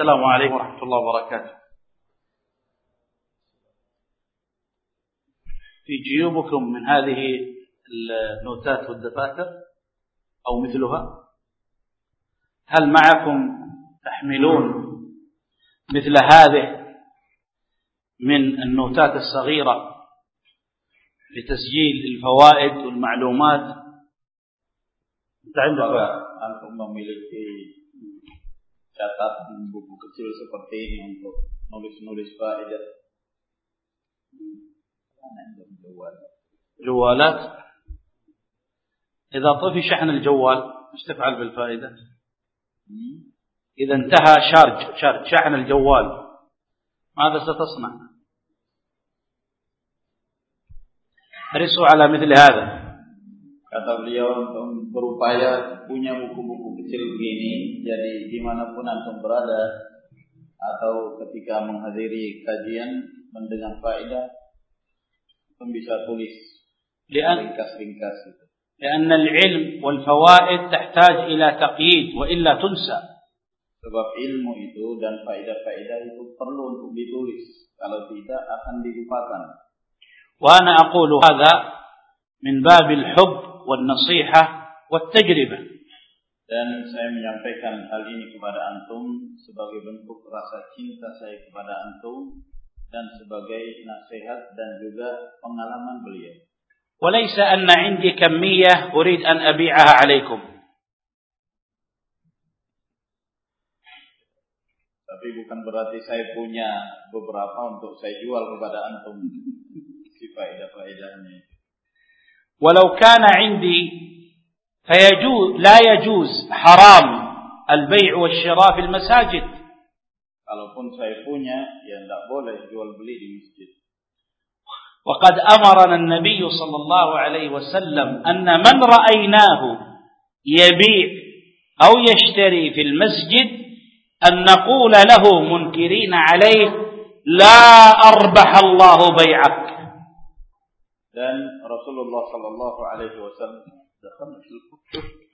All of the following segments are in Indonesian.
السلام عليكم ورحمة الله وبركاته. في جيوبكم من هذه النوتات والدفاتر أو مثلها هل معكم تحملون مثل هذه من النوتات الصغيرة لتسجيل الفوائد والمعلومات؟ أنت أنتم catatan buku kecil seperti ini untuk nulis-nulis faedah. جوالات إذا طفي شحن الجوال إيش تفعل بالفائدة؟ إذا انتهى شارج شارج شحن الجوال ماذا ستصنع؟ احرصوا على مثل هذا Kata beliau untuk berupaya punya buku-buku kecil begini, jadi dimanapun antum berada atau ketika menghadiri kajian mendengar faedah, antum bisa tulis ringkas-ringkas itu. لأن العلم والفوائد تحتاج إلى تقييد وإلا تنسى. Sebab ilmu itu dan faedah-faedah itu perlu untuk ditulis. Kalau tidak akan dilupakan. وأنا أقول هذا من باب الحب والنصيحة والتجربة dan saya menyampaikan hal ini kepada antum sebagai bentuk rasa cinta saya kepada antum dan sebagai nasihat dan juga pengalaman beliau. وليس أن عندي كمية أريد أن أبيعها عليكم. Tapi bukan berarti saya punya beberapa untuk saya jual kepada antum si faedah-faedahnya. ولو كان عندي فيجوز لا يجوز حرام البيع والشراء في المساجد. Kalaupun saya punya ya tidak boleh jual beli di masjid. وقد أمرنا النبي صلى الله عليه وسلم أن من رأيناه يبيع أو يشتري في المسجد أن نقول له منكرين عليه لا أربح الله بيعك. dan Rasulullah Sallallahu Alaihi Wasallam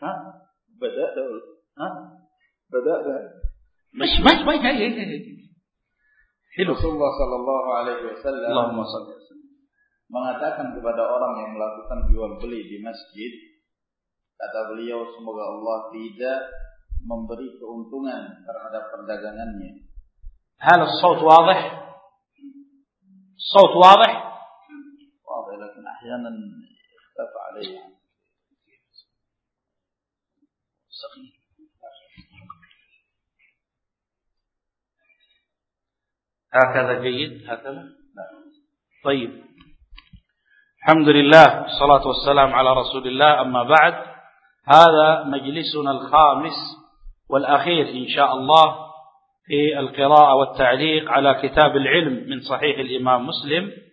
ها بدأ ها بدأ مش مش مش Rasulullah Sallallahu Alaihi Wasallam اللهم صل mengatakan kepada orang yang melakukan jual beli di masjid kata beliau semoga Allah tidak memberi keuntungan terhadap perdagangannya. هل الصوت واضح؟ الصوت واضح؟ واضح لكن أحيانا اختفى عليه صغير هكذا جيد؟ هكذا؟ طيب. الحمد لله والصلاة والسلام على رسول الله أما بعد هذا مجلسنا الخامس والأخير إن شاء الله في القراءة والتعليق على كتاب العلم من صحيح الإمام مسلم.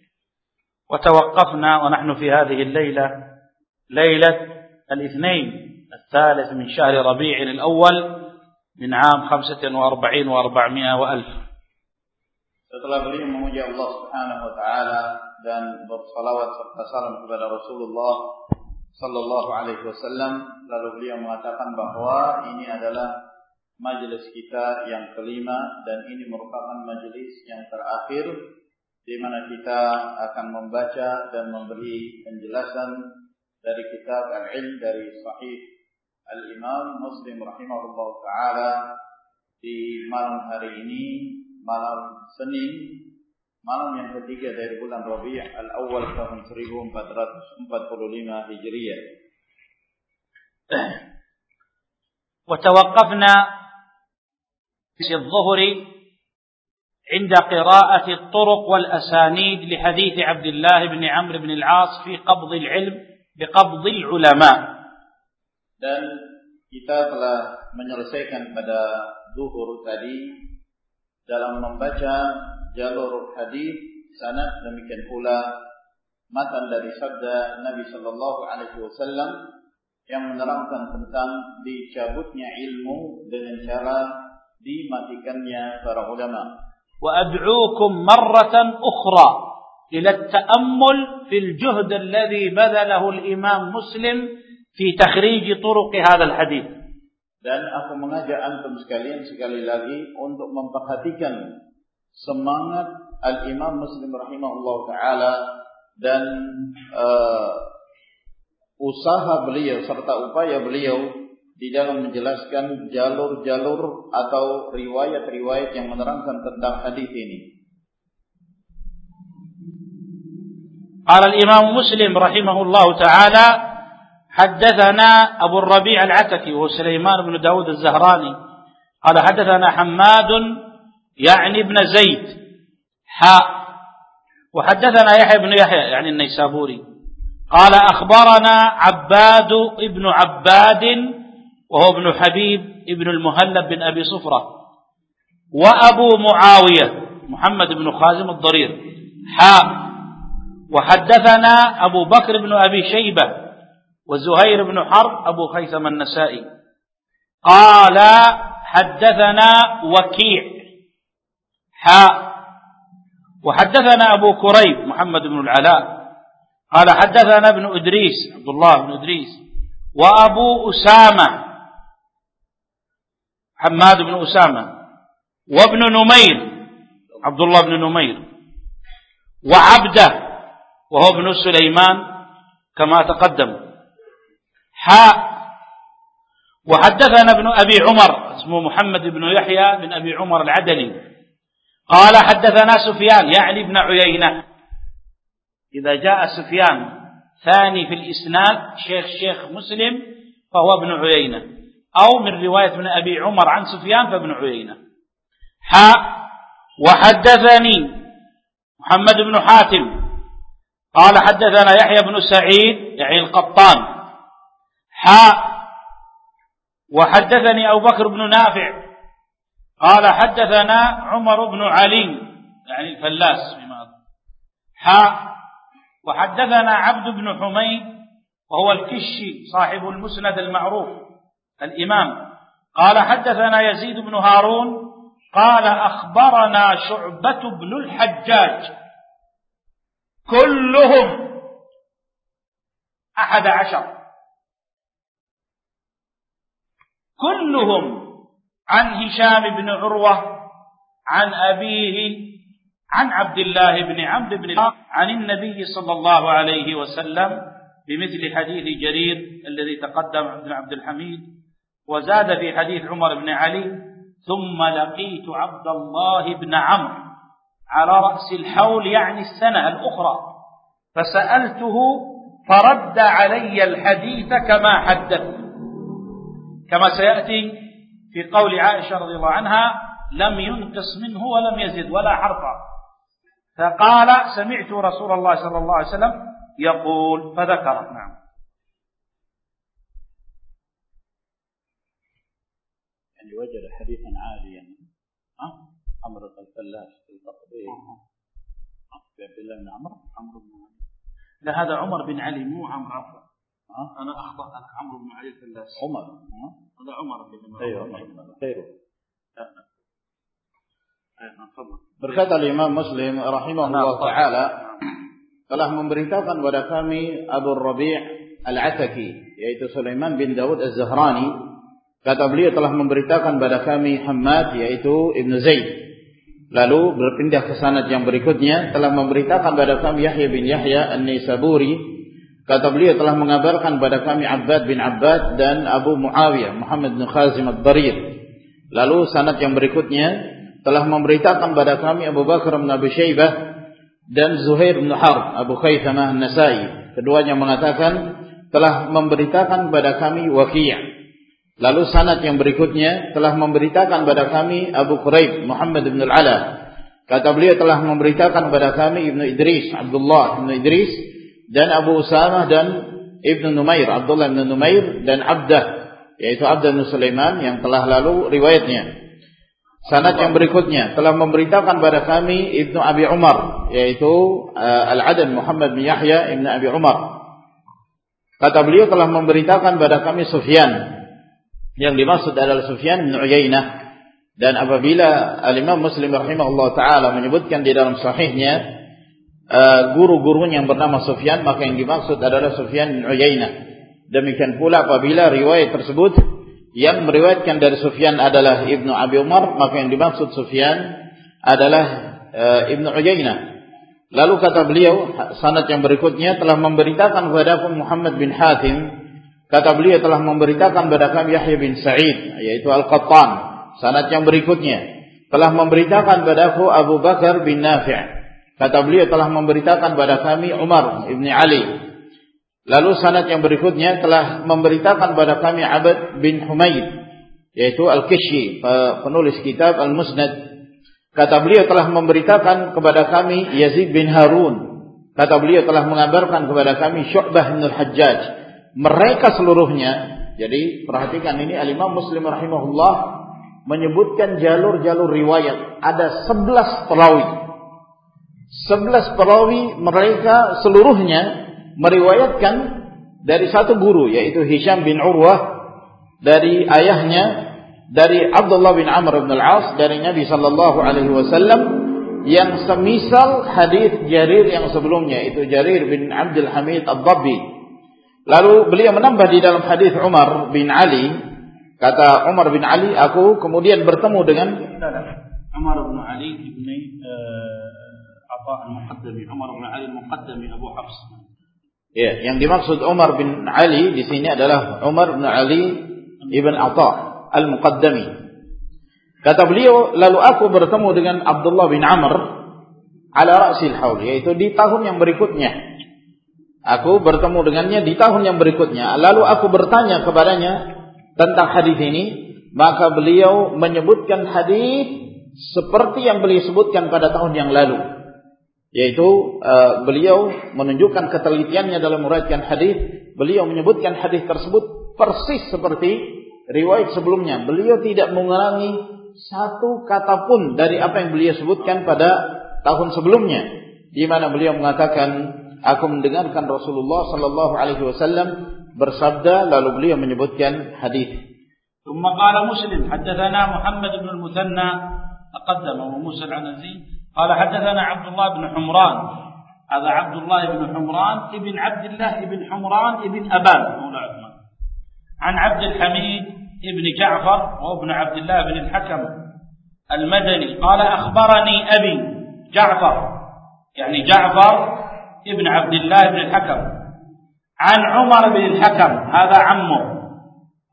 وتوقفنا ونحن في هذه الليلة ليلة الاثنين الثالث من شهر ربيع الأول من عام خمسة وأربعين وأربعمائة وألف Setelah beliau memuji Allah Subhanahu wa taala dan bersalawat serta salam kepada Rasulullah sallallahu alaihi wasallam, lalu beliau mengatakan bahwa ini adalah majelis kita yang kelima dan ini merupakan majelis yang terakhir di mana kita akan membaca dan memberi penjelasan dari kitab Al-Ilm dari Sahih Al-Imam Muslim rahimahullah taala di malam hari ini malam Senin malam yang ketiga dari bulan Rabi' al-Awwal tahun 1445 Hijriah. وتوقفنا في الظهر عند قراءة الطرق والأسانيد لحديث عبد الله بن عمرو بن العاص في قبض العلم بقبض العلماء. Dan kita telah menyelesaikan pada zuhur tadi dalam membaca jalur hadis sanad demikian pula matan dari sabda Nabi Shallallahu Alaihi Wasallam yang menerangkan tentang dicabutnya ilmu dengan cara dimatikannya para ulama. وأدعوكم مرة أخرى إلى التأمل في الجهد الذي بذله الإمام مسلم في تخريج طرق هذا الحديث. Dan aku mengajak antum sekalian sekali lagi untuk memperhatikan semangat Al-Imam Muslim rahimahullah taala dan uh, usaha beliau serta upaya beliau di dalam menjelaskan jalur-jalur atau riwayat-riwayat yang menerangkan tentang hadis ini. قال الإمام مسلم رحمه الله تعالى حدثنا أبو الربيع العتكي وهو سليمان بن داود الزهراني. قال حدثنا حماد يعني ابن زيد. حاء وحدثنا يحيى بن يحيى يعني النيسابوري. قال أخبرنا عباد ابن عباد وهو ابن حبيب ابن المهلب بن أبي صفرة وأبو معاوية محمد بن خازم الضرير. حاء وحدثنا أبو بكر بن أبي شيبة وزهير بن حرب أبو خيثم النسائي. قال حدثنا وكيع. حاء وحدثنا أبو كريب محمد بن العلاء. قال حدثنا ابن إدريس عبد الله بن إدريس وأبو أسامة حماد بن أسامة وابن نمير عبد الله بن نمير وعبده وهو ابن سليمان كما تقدم. حاء وحدثنا ابن أبي عمر اسمه محمد بن يحيى بن أبي عمر العدلي. قال حدثنا سفيان يعني ابن عيينة. إذا جاء سفيان ثاني في الإسناد شيخ شيخ مسلم فهو ابن عيينة. أو من رواية ابن أبي عمر عن سفيان فابن عيينة. حاء وحدثني محمد بن حاتم. قال حدثنا يحيى بن سعيد يعني القطان. حاء وحدثني أبو بكر بن نافع. قال حدثنا عمر بن علي يعني الفلاس بما حاء وحدثنا عبد بن حميد وهو الكشي صاحب المسند المعروف. الإمام. قال حدثنا يزيد بن هارون قال أخبرنا شعبة بن الحجاج. كلهم أحد عشر. كلهم عن هشام بن عروة عن أبيه عن عبد الله بن عمرو بن عن النبي صلى الله عليه وسلم بمثل حديث جرير الذي تقدم ابن عبد الحميد وزاد في حديث عمر بن علي ثم لقيت عبد الله بن عمرو على رأس الحول يعني السنة الأخرى فسألته فرد علي الحديث كما حدث كما سيأتي في قول عائشة رضي الله عنها لم ينقص منه ولم يزد ولا حرفا. فقال سمعت رسول الله صلى الله عليه وسلم يقول فذكر نعم. يعني وجد حديثا عاليا أمر الفلاس في عبد الله بن عمرو؟ عمرو بن علي. لا هذا عمر بن علي مو عمرو عفوا. أنا اخطا أنا عمرو بن علي الفلاس عمر هذا عمر بن أيوه خير. Berkata Imam Muslim rahimahullah taala telah memberitakan kepada kami Abu Rabi' Al-Ataki yaitu Sulaiman bin Daud Az-Zahrani kata beliau telah memberitakan kepada kami Hamad yaitu Ibn Zaid Lalu berpindah ke sanad yang berikutnya telah memberitakan kepada kami Yahya bin Yahya An-Nisaburi kata beliau telah mengabarkan kepada kami Abbad bin Abbad dan Abu Muawiyah Muhammad bin Khazim Ad-Darir. Lalu sanad yang berikutnya telah memberitakan kepada kami Abu Bakar bin Abi Syaibah dan Zuhair bin Harb Abu Khaythamah An-Nasai. Keduanya mengatakan telah memberitakan kepada kami Waqi' Lalu sanad yang berikutnya telah memberitakan kepada kami Abu Quraib Muhammad bin Al-Ala. Kata beliau telah memberitakan kepada kami Ibnu Idris, Abdullah Ibnu Idris dan Abu Usamah dan Ibnu Numair, Abdullah bin Numair dan Abdah yaitu Abdah bin Sulaiman yang telah lalu riwayatnya. Sanad yang berikutnya telah memberitakan kepada kami Ibnu Abi Umar yaitu uh, Al-Adan Muhammad bin Yahya Ibnu Abi Umar. Kata beliau telah memberitakan kepada kami Sufyan yang dimaksud adalah Sufyan bin Uyainah dan apabila Al-Imam Muslim rahimahullah taala menyebutkan di dalam sahihnya uh, guru-gurunya yang bernama Sufyan maka yang dimaksud adalah Sufyan bin Uyainah. Demikian pula apabila riwayat tersebut yang meriwayatkan dari Sufyan adalah Ibnu Abi Umar, maka yang dimaksud Sufyan adalah uh, Ibnu Uyainah. Lalu kata beliau, sanad yang berikutnya telah memberitakan kepada Muhammad bin Hatim, kata beliau telah memberitakan kepada kami Yahya bin Sa'id, yaitu Al-Qattan. Sanad yang berikutnya telah memberitakan kepada aku Abu Bakar bin Nafi'. Kata beliau telah memberitakan kepada kami Umar ibni Ali Lalu sanad yang berikutnya telah memberitakan kepada kami Abad bin Humaid yaitu Al-Kishi penulis kitab Al-Musnad kata beliau telah memberitakan kepada kami Yazid bin Harun kata beliau telah mengabarkan kepada kami Syu'bah bin Al-Hajjaj mereka seluruhnya. Jadi perhatikan ini Al-Imam Muslim rahimahullah menyebutkan jalur-jalur riwayat. Ada 11 perawi. 11 perawi mereka seluruhnya meriwayatkan dari satu guru yaitu Hisham bin Urwah dari ayahnya dari Abdullah bin Amr bin Al-As dari Nabi sallallahu alaihi wasallam yang semisal hadis Jarir yang sebelumnya itu Jarir bin Abdul Hamid Ad-Dabbi. Lalu beliau menambah di dalam hadis Umar bin Ali kata Umar bin Ali aku kemudian bertemu dengan Umar bin Ali bin uh, apa al-Muqaddami Umar bin Ali al-Muqaddami Abu Hafs Ya, yang dimaksud Umar bin Ali di sini adalah Umar bin Ali ibn Atha al-Muqaddami. Kata beliau, lalu aku bertemu dengan Abdullah bin Amr ala ra'sil haul, yaitu di tahun yang berikutnya. Aku bertemu dengannya di tahun yang berikutnya. Lalu aku bertanya kepadanya tentang hadis ini, maka beliau menyebutkan hadis seperti yang beliau sebutkan pada tahun yang lalu. Yaitu uh, beliau menunjukkan ketelitiannya dalam meriwayatkan hadis. Beliau menyebutkan hadis tersebut persis seperti riwayat sebelumnya. Beliau tidak mengurangi satu kata pun dari apa yang beliau sebutkan pada tahun sebelumnya. Di mana beliau mengatakan aku mendengarkan Rasulullah sallallahu alaihi wasallam bersabda lalu beliau menyebutkan hadis. ثم قال مسلم حدثنا محمد بن المثنى تقدم وموسى العنزي قال حدثنا عبد الله بن حمران هذا عبد الله بن حمران ابن عبد الله بن حمران ابن أبان مولى عثمان عن عبد الحميد ابن جعفر وابن عبد الله بن الحكم المدني قال أخبرني أبي جعفر يعني جعفر ابن عبد الله بن الحكم. عن عمر بن الحكم هذا عمه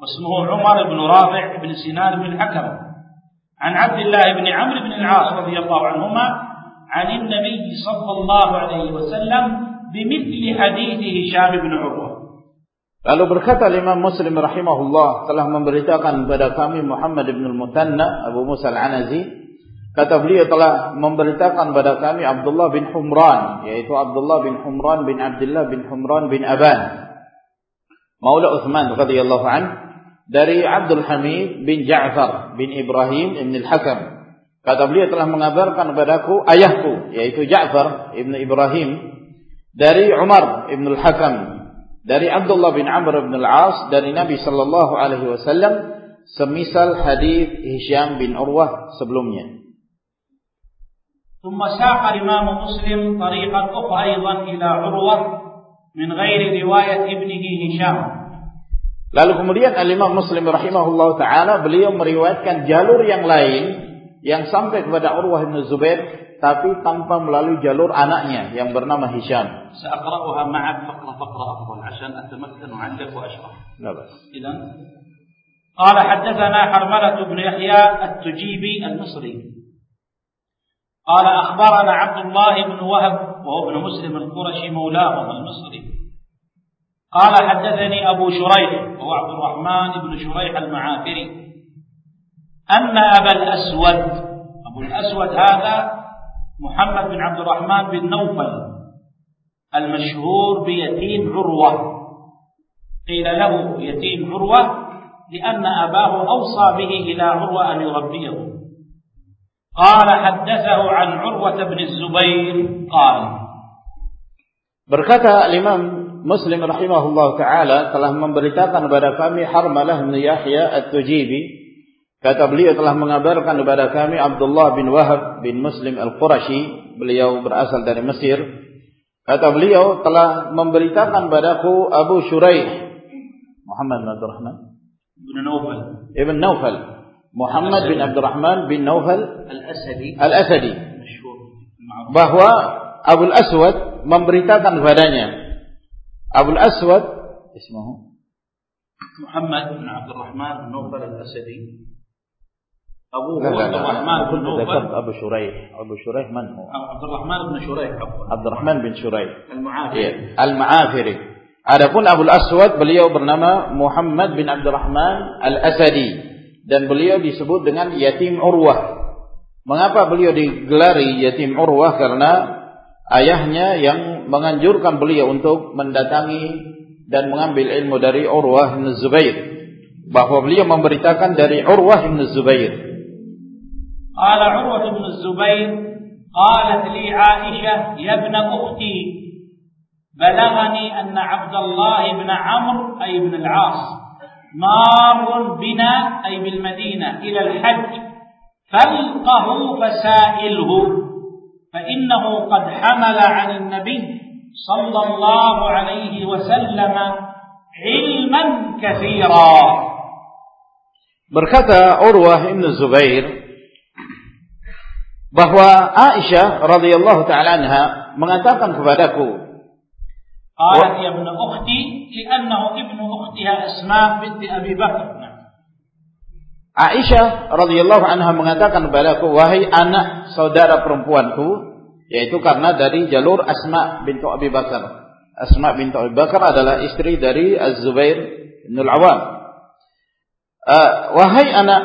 واسمه عمر بن رافع بن سنان بن الحكم. عن عبد الله بن عمرو بن العاص رضي الله عنهما عن النبي صلى الله عليه وسلم بمثل حديث هشام بن عروة. Lalu berkata Imam Muslim rahimahullah telah memberitakan kepada kami Muhammad bin Al-Mutanna Abu Musa Al-Anazi kata beliau telah memberitakan kepada kami Abdullah bin Humran yaitu Abdullah bin Humran bin Abdullah bin Humran bin Aban Maula Uthman radhiyallahu anhu dari Abdul Hamid bin Ja'far bin Ibrahim bin Al-Hakam. Kata beliau telah mengabarkan kepadaku ayahku yaitu Ja'far bin Ibrahim dari Umar bin Al-Hakam dari Abdullah bin Amr bin Al-As dari Nabi sallallahu alaihi wasallam semisal hadis Hisham bin Urwah sebelumnya. ثم ساق الإمام مسلم طريقا أخرى أيضا إلى عروة من غير رواية ابنه هشام Lalu kemudian Al-Imam Muslim rahimahullah taala beliau meriwayatkan jalur yang lain yang sampai kepada Urwah bin Zubair tapi tanpa melalui jalur anaknya yang bernama Hisham. Sa'aqra'uha ma'ak faqra faqra afdal عشان أتمكن وعندك وأشرح. لا بأس. إذا قال حدثنا حرملة بن يحيى التجيبي المصري قال أخبرنا عبد الله بن وهب وهو ابن مسلم القرشي مولاهم المصري. قال حدثني أبو شريح وهو عبد الرحمن بن شريح المعافري. أن أبا الأسود أبو الأسود هذا محمد بن عبد الرحمن بن نوفل المشهور بيتيم عروة. قيل له يتيم عروة لأن أباه أوصى به إلى عروة أن يربيه. قال حدثه عن عروة بن الزبير قال Berkata Imam Muslim rahimahullah taala telah memberitakan kepada kami Harmalah bin Yahya At-Tujibi kata beliau telah mengabarkan kepada kami Abdullah bin Wahab bin Muslim Al-Qurashi beliau berasal dari Mesir kata beliau telah memberitakan padaku Abu Shuraih Muhammad bin Abdurrahman بن نوفل ابن نوفل محمد bin Abdurrahman bin Naufal Al-Asadi Al-Asadi masyhur bahwa Abul Aswad memberitakan kepadanya Abul Aswad ismuhu Muhammad bin Abdurrahman bin Naufal Al-Asadi أبوه لا لا عبد الرحمن بن نوفل أبو شريح أبو شريح من هو عبد الرحمن بن شريح عبد الرحمن bin Shuraih المعافي Iya, Al-Ma'afiri. Adapun Abul Aswad beliau bernama Muhammad bin Abdurrahman Al-Asadi dan beliau disebut dengan yatim Urwah. Mengapa beliau digelari yatim Urwah? Karena ayahnya yang menganjurkan beliau untuk mendatangi dan mengambil ilmu dari Urwah bin Zubair bahwa beliau memberitakan dari Urwah bin Zubair. Qala Urwah bin Zubair qalat li Aisyah ya ibn ukhti balaghani anna Abdullah ibn Amr ay ibn al-As مار بنا أي بالمدينة إلى الحج. فألقه فسائله فإنه قد حمل عن النبي صلى الله عليه وسلم علما كثيرا. Berkata Urwah bin Zubair bahwa Aisyah radhiyallahu taala anha mengatakan kepadaku قالت يا ابن أختي لأنه ابن أختها أسماء بنت أبي بكر نعم. Aisyah radhiyallahu anha mengatakan kepadaku wahai anak saudara perempuanku yaitu karena dari jalur Asma bintu Abi Bakar. Asma bintu Abi Bakar adalah istri dari Az-Zubair bin Al-Awwam. Uh, wahai anak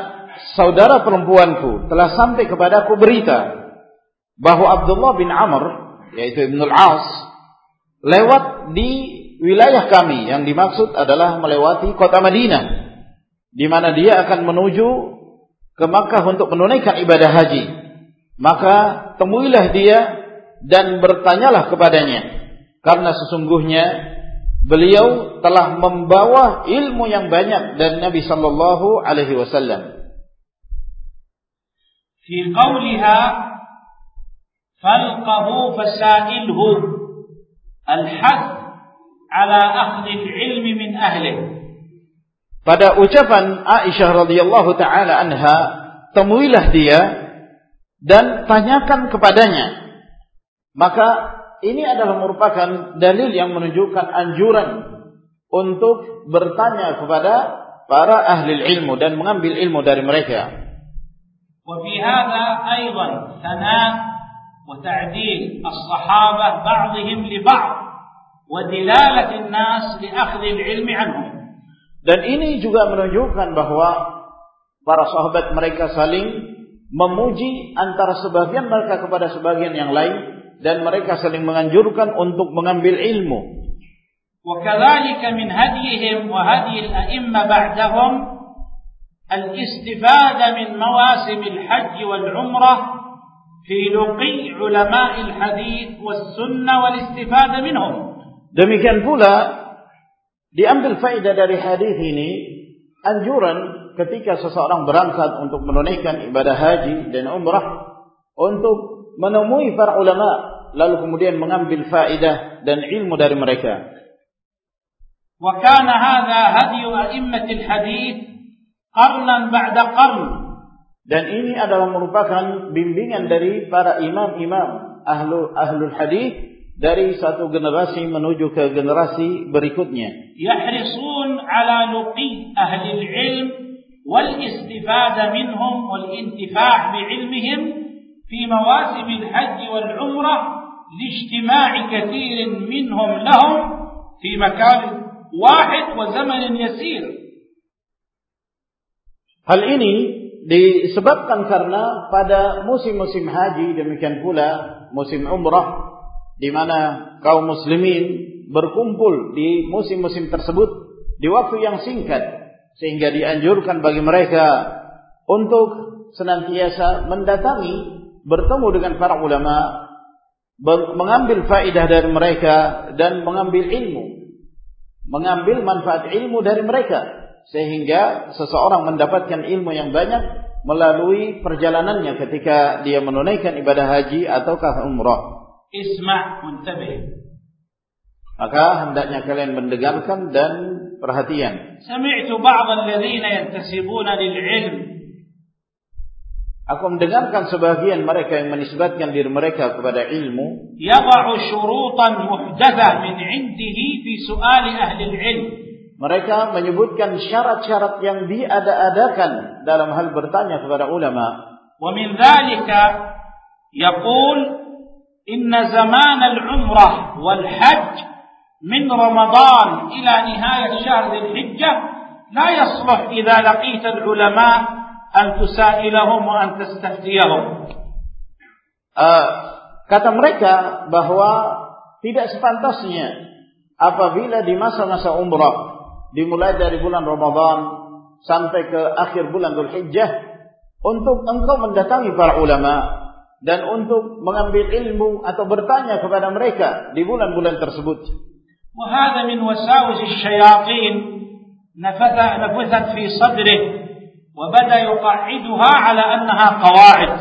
saudara perempuanku telah sampai kepadaku berita bahwa Abdullah bin Amr yaitu Ibn Al-As lewat di wilayah kami. Yang dimaksud adalah melewati kota Madinah di mana dia akan menuju ke Makkah untuk menunaikan ibadah haji. Maka temuilah dia dan bertanyalah kepadanya karena sesungguhnya beliau telah membawa ilmu yang banyak dari Nabi sallallahu alaihi wasallam. Fi qawliha falqahu fasailhu. الحث على أخذ العلم من أهله pada ucapan Aisyah radhiyallahu taala anha temuilah dia dan tanyakan kepadanya maka ini adalah merupakan dalil yang menunjukkan anjuran untuk bertanya kepada para ahli ilmu dan mengambil ilmu dari mereka وفي هذا أيضا ثناء وتعديل الصحابة بعضهم لبعض ودلالة الناس لأخذ العلم عنهم Dan ini juga menunjukkan bahwa para sahabat mereka saling memuji antara sebagian mereka kepada sebagian yang lain dan mereka saling menganjurkan untuk mengambil ilmu. وكذلك من هديهم وهدي الأئمة بعدهم الاستفادة من مواسم الحج والعمرة في لقي علماء الحديث والسنة والاستفادة منهم Demikian pula diambil faedah dari hadis ini anjuran ketika seseorang berangkat untuk menunaikan ibadah haji dan umrah untuk menemui para ulama lalu kemudian mengambil faedah dan ilmu dari mereka. Wa kana hadha qarnan ba'da qarn. Dan ini adalah merupakan bimbingan dari para imam-imam ahlu ahlul hadis dari satu generasi menuju ke generasi berikutnya. يحرصون على لقي أهل العلم والاستفادة منهم والانتفاع بعلمهم في مواسم الحج والعمرة لاجتماع كثير منهم لهم في مكان واحد وزمن يسير Hal ini disebabkan karena pada musim-musim haji demikian pula musim umrah di mana kaum muslimin berkumpul di musim-musim tersebut di waktu yang singkat sehingga dianjurkan bagi mereka untuk senantiasa mendatangi bertemu dengan para ulama mengambil faedah dari mereka dan mengambil ilmu mengambil manfaat ilmu dari mereka sehingga seseorang mendapatkan ilmu yang banyak melalui perjalanannya ketika dia menunaikan ibadah haji ataukah umrah isma' muntabih. Maka hendaknya kalian mendengarkan dan perhatian. Sami'tu ba'd alladhina yantasibuna lil 'ilm. Aku mendengarkan sebagian mereka yang menisbatkan diri mereka kepada ilmu. Syurutan min 'indihi fi su'ali ahli al-'ilm. Mereka menyebutkan syarat-syarat yang diada-adakan dalam hal bertanya kepada ulama. Wa min dzalika yaqul inna zaman al-umrah wal hajj min Ramadan ila nihayat syahr la yasluh laqita al-ulama an tusailahum. Uh, kata mereka bahwa tidak sepantasnya apabila di masa-masa umrah dimulai dari bulan Ramadan sampai ke akhir bulan Dzulhijjah untuk engkau mendatangi para ulama dan untuk mengambil ilmu atau bertanya kepada mereka di bulan-bulan tersebut. وهذا من وساوس الشياطين نفث نفثت في صدره وبدا يقعدها على انها قواعد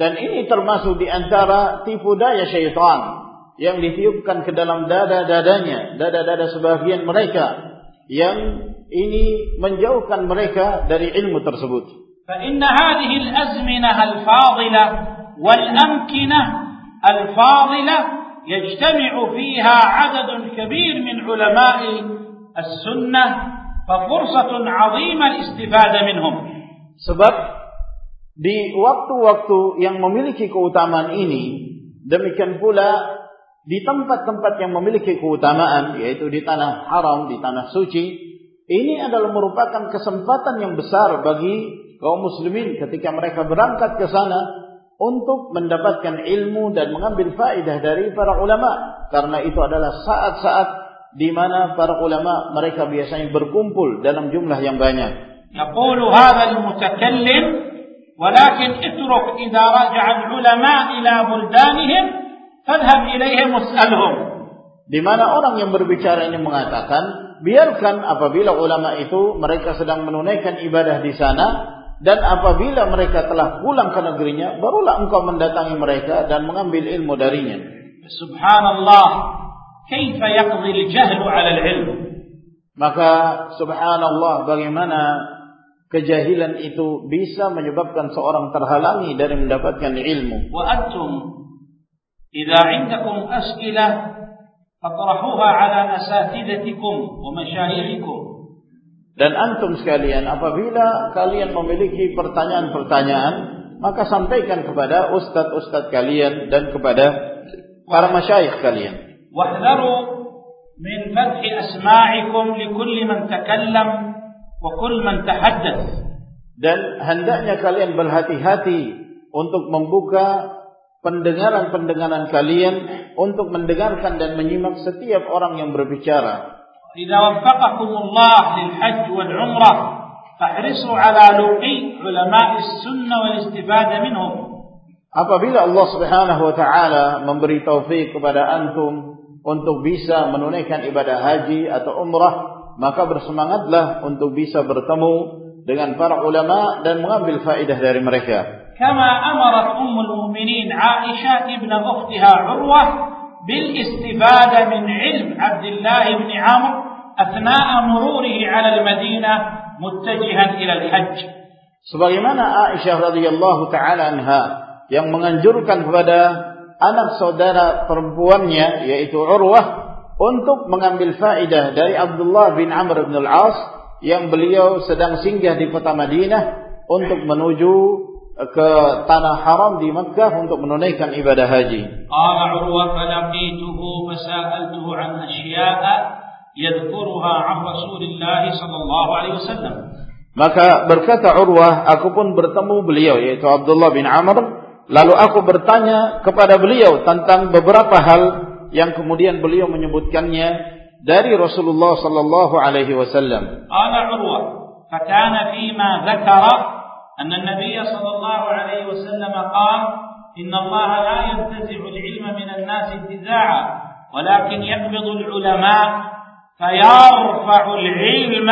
Dan ini termasuk di antara tipu daya syaitan yang ditiupkan ke dalam dada-dadanya, dada-dada sebagian mereka yang ini menjauhkan mereka dari ilmu tersebut. فان هذه الازمنه الفاضله والامكنه الفاضله يجتمع فيها عدد كبير من علماء السنه ففرصه عظيمه الاستفاده منهم Sebab di waktu-waktu yang memiliki keutamaan ini, demikian pula di tempat-tempat yang memiliki keutamaan, yaitu di tanah haram, di tanah suci, ini adalah merupakan kesempatan yang besar bagi kaum muslimin ketika mereka berangkat ke sana untuk mendapatkan ilmu dan mengambil faedah dari para ulama. Karena itu adalah saat-saat di mana para ulama mereka biasanya berkumpul dalam jumlah yang banyak. يقول هذا المتكلم ولكن اترك إذا رجع العلماء إلى بلدانهم فاذهب إليهم واسألهم Di mana orang yang berbicara ini mengatakan, biarkan apabila ulama itu mereka sedang menunaikan ibadah di sana dan apabila mereka telah pulang ke negerinya barulah engkau mendatangi mereka dan mengambil ilmu darinya. Subhanallah. Kaifa yaqdi al-jahl 'ala al-'ilm? Maka subhanallah bagaimana kejahilan itu bisa menyebabkan seorang terhalangi dari mendapatkan ilmu? Wa antum idza 'indakum as'ilah fatrahuha 'ala asatidatikum wa masyayikhkum dan antum sekalian, apabila kalian memiliki pertanyaan-pertanyaan, maka sampaikan kepada ustadz-ustadz kalian dan kepada para masyayikh kalian. Wahdaru min fadhi asma'ikum li kulli man takallam wa kulli man tahaddath. Dan hendaknya kalian berhati-hati untuk membuka pendengaran-pendengaran kalian untuk mendengarkan dan menyimak setiap orang yang berbicara إذا وفقكم الله للحج والعمرة فاحرصوا على لقي علماء السنة والاستفادة منهم Apabila Allah Subhanahu wa taala memberi taufik kepada antum untuk bisa menunaikan ibadah haji atau umrah, maka bersemangatlah untuk bisa bertemu dengan para ulama dan mengambil faedah dari mereka. كما أمرت أم المؤمنين عائشة ابن أختها عروة بالاستفادة من علم عبد الله بن عمرو أثناء مروره على المدينة متجها إلى الحج Sebagaimana Aisyah radhiyallahu taala anha yang menganjurkan kepada anak saudara perempuannya yaitu Urwah untuk mengambil faedah dari Abdullah bin Amr bin Al-As yang beliau sedang singgah di kota Madinah untuk menuju ke tanah haram di Mekah untuk menunaikan ibadah haji. Maka berkata Urwah, aku pun bertemu beliau yaitu Abdullah bin Amr, lalu aku bertanya kepada beliau tentang beberapa hal yang kemudian beliau menyebutkannya dari Rasulullah sallallahu alaihi wasallam. Qala Urwah, fakana fima dzakara أن النبي صلى الله عليه وسلم قال إن الله لا ينتزع العلم من الناس انتزاعا ولكن يقبض العلماء فيرفع العلم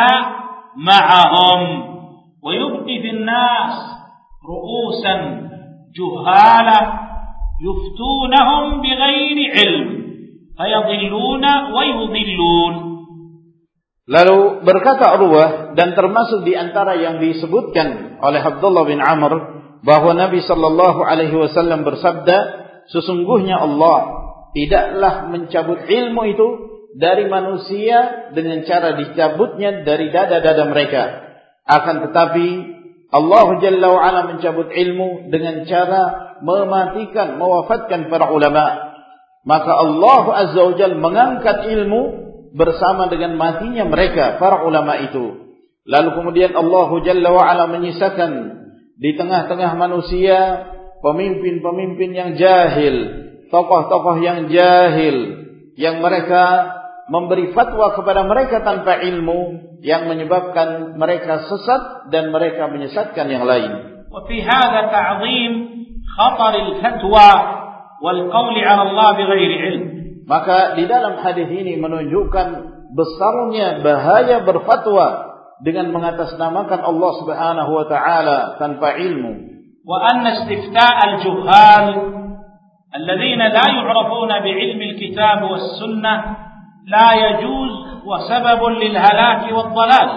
معهم ويبقي في الناس رؤوسا جهالا يفتونهم بغير علم فيضلون ويضلون. Lalu berkata Urwah dan termasuk di antara yang disebutkan oleh Abdullah bin Amr bahwa Nabi sallallahu alaihi wasallam bersabda, sesungguhnya Allah tidaklah mencabut ilmu itu dari manusia dengan cara dicabutnya dari dada-dada mereka. Akan tetapi Allah Jalla wa'ala mencabut ilmu dengan cara mematikan, mewafatkan para ulama. Maka Allah Azza wa Jalla mengangkat ilmu bersama dengan matinya mereka para ulama itu. Lalu kemudian Allah Jalla wa ala menyisakan di tengah-tengah manusia pemimpin-pemimpin yang jahil, tokoh-tokoh yang jahil yang mereka memberi fatwa kepada mereka tanpa ilmu yang menyebabkan mereka sesat dan mereka menyesatkan yang lain. وفي هذا تعظيم خطر الفتوى والقول على الله بغير علم Maka di dalam hadis ini menunjukkan besarnya bahaya berfatwa dengan mengatasnamakan Allah Subhanahu wa taala tanpa ilmu. Wa anna istifta' al-juhal alladhina la yu'rafuna bi'ilmi al-kitab was-sunnah la yajuz wa sababun lil halaki wad-dhalal.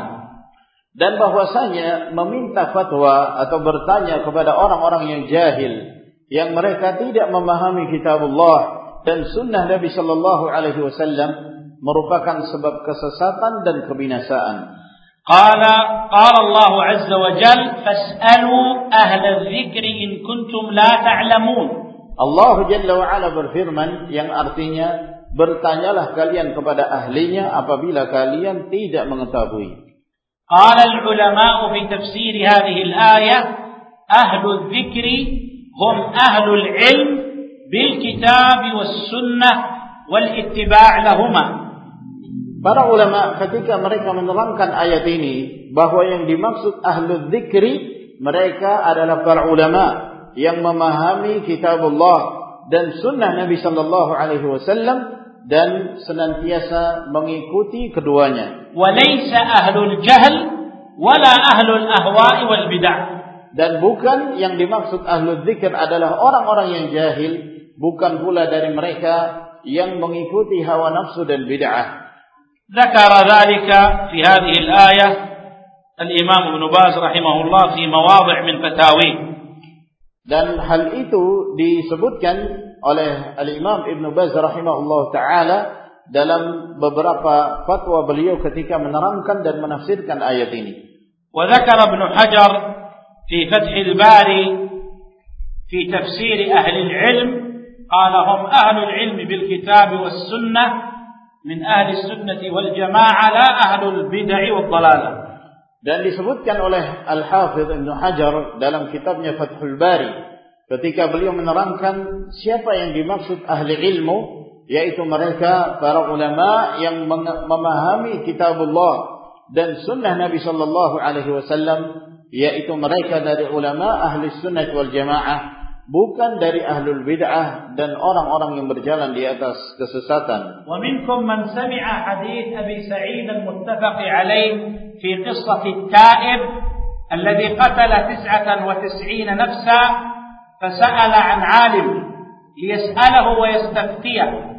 Dan bahwasanya meminta fatwa atau bertanya kepada orang-orang yang jahil yang mereka tidak memahami kitab Allah dan sunnah Nabi Shallallahu Alaihi Wasallam merupakan sebab kesesatan dan kebinasaan. Qala qala Allah Azza wa Jal fas'alu ahla dzikri in kuntum la ta'lamun. Allah Jalla wa Ala berfirman yang artinya bertanyalah kalian kepada ahlinya apabila kalian tidak mengetahui. Qala al-ulama fi tafsir hadhihi al-ayah ahlu dzikri hum ahlu al-ilm بالكتاب والسنة والاتباع لهما Para ulama ketika mereka menerangkan ayat ini bahwa yang dimaksud ahlu dzikri mereka adalah para ulama yang memahami kitabullah dan sunnah Nabi sallallahu alaihi wasallam dan senantiasa mengikuti keduanya. Walaysa ahlul jahl wala ahlul ahwa'i wal bid'ah. Dan bukan yang dimaksud ahlu dzikir adalah orang-orang yang jahil bukan pula dari mereka yang mengikuti hawa nafsu dan bid'ah. ذكر ذلك في هذه الآية الإمام ابن باز رحمه الله في مواضع من فتاويه dan hal itu disebutkan oleh Al-Imam Ibn Baz rahimahullah taala dalam beberapa fatwa beliau ketika menerangkan dan menafsirkan ayat ini. وذكر ابن حجر في فتح الباري في تفسير أهل العلم قال هم أهل العلم بالكتاب والسنة من أهل السنة والجماعة لا أهل البدع والضلالة dan disebutkan oleh Al-Hafidh Ibn Hajar dalam kitabnya Fathul Bari ketika beliau menerangkan siapa yang dimaksud ahli ilmu yaitu mereka para ulama yang memahami kitabullah dan sunnah Nabi sallallahu alaihi wasallam yaitu mereka dari ulama ahli sunnah wal jamaah bukan dari ahlul bid'ah dan orang-orang yang berjalan di atas kesesatan. Wa minkum man sami'a hadith Abi Sa'id al-muttafaq alaih fi qissah at-ta'ib alladhi qatala 99 nafsa فسأل عن عالم ليسأله ويستفتيه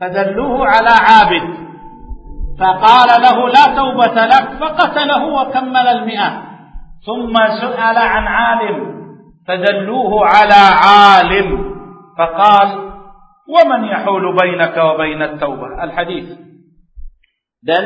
فدلوه على عابد فقال له لا توبة لك فقتله وكمل المئة ثم سأل عن عالم فدلوه على عالم فقال ومن يحول بينك وبين التوبة الحديث dan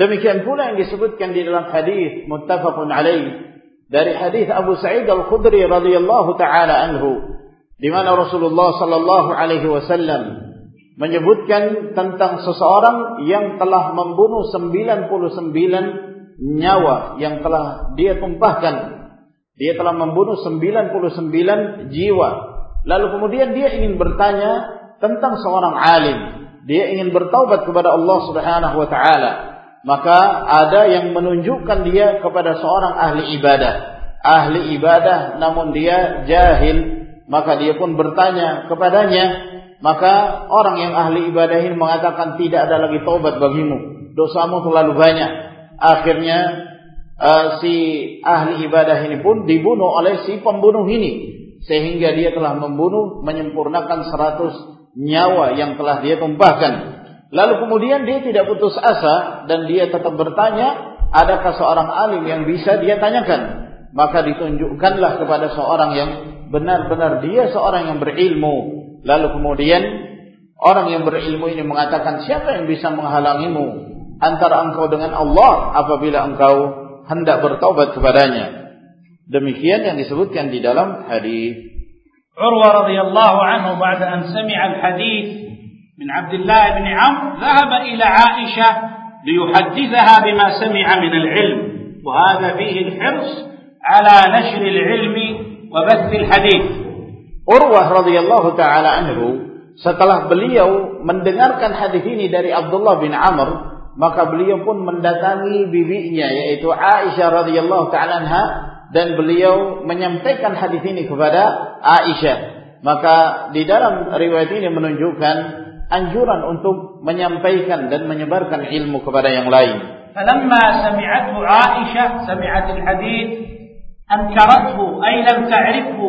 demikian pula yang disebutkan di dalam hadis muttafaqun alaih dari hadis Abu Sa'id Al-Khudri radhiyallahu taala anhu di mana Rasulullah sallallahu alaihi wasallam menyebutkan tentang seseorang yang telah membunuh 99 nyawa yang telah dia tumpahkan dia telah membunuh 99 jiwa. Lalu kemudian dia ingin bertanya tentang seorang alim. Dia ingin bertaubat kepada Allah Subhanahu wa taala. Maka ada yang menunjukkan dia kepada seorang ahli ibadah. Ahli ibadah namun dia jahil, maka dia pun bertanya kepadanya. Maka orang yang ahli ibadah ini mengatakan tidak ada lagi taubat bagimu. Dosamu terlalu banyak. Akhirnya uh, si ahli ibadah ini pun dibunuh oleh si pembunuh ini sehingga dia telah membunuh menyempurnakan 100 nyawa yang telah dia tumpahkan Lalu kemudian dia tidak putus asa dan dia tetap bertanya, adakah seorang alim yang bisa dia tanyakan? Maka ditunjukkanlah kepada seorang yang benar-benar dia seorang yang berilmu. Lalu kemudian orang yang berilmu ini mengatakan, siapa yang bisa menghalangimu antara engkau dengan Allah apabila engkau hendak bertaubat kepadanya? Demikian yang disebutkan di dalam hadis. Urwah radhiyallahu anhu ba'da an sami'a al-hadith من عبد الله بن عمرو ذهب إلى عائشة ليحدثها بما سمع من العلم وهذا فيه الحرص على نشر العلم وبث الحديث Urwah radhiyallahu taala anhu setelah beliau mendengarkan hadis ini dari Abdullah bin Amr maka beliau pun mendatangi bibinya yaitu Aisyah radhiyallahu taala anha dan beliau menyampaikan hadis ini kepada Aisyah maka di dalam riwayat ini menunjukkan anjuran untuk menyampaikan dan menyebarkan ilmu kepada yang lain. فلما سمعته عائشة سمعت الحديث أنكرته أي لم تعرفه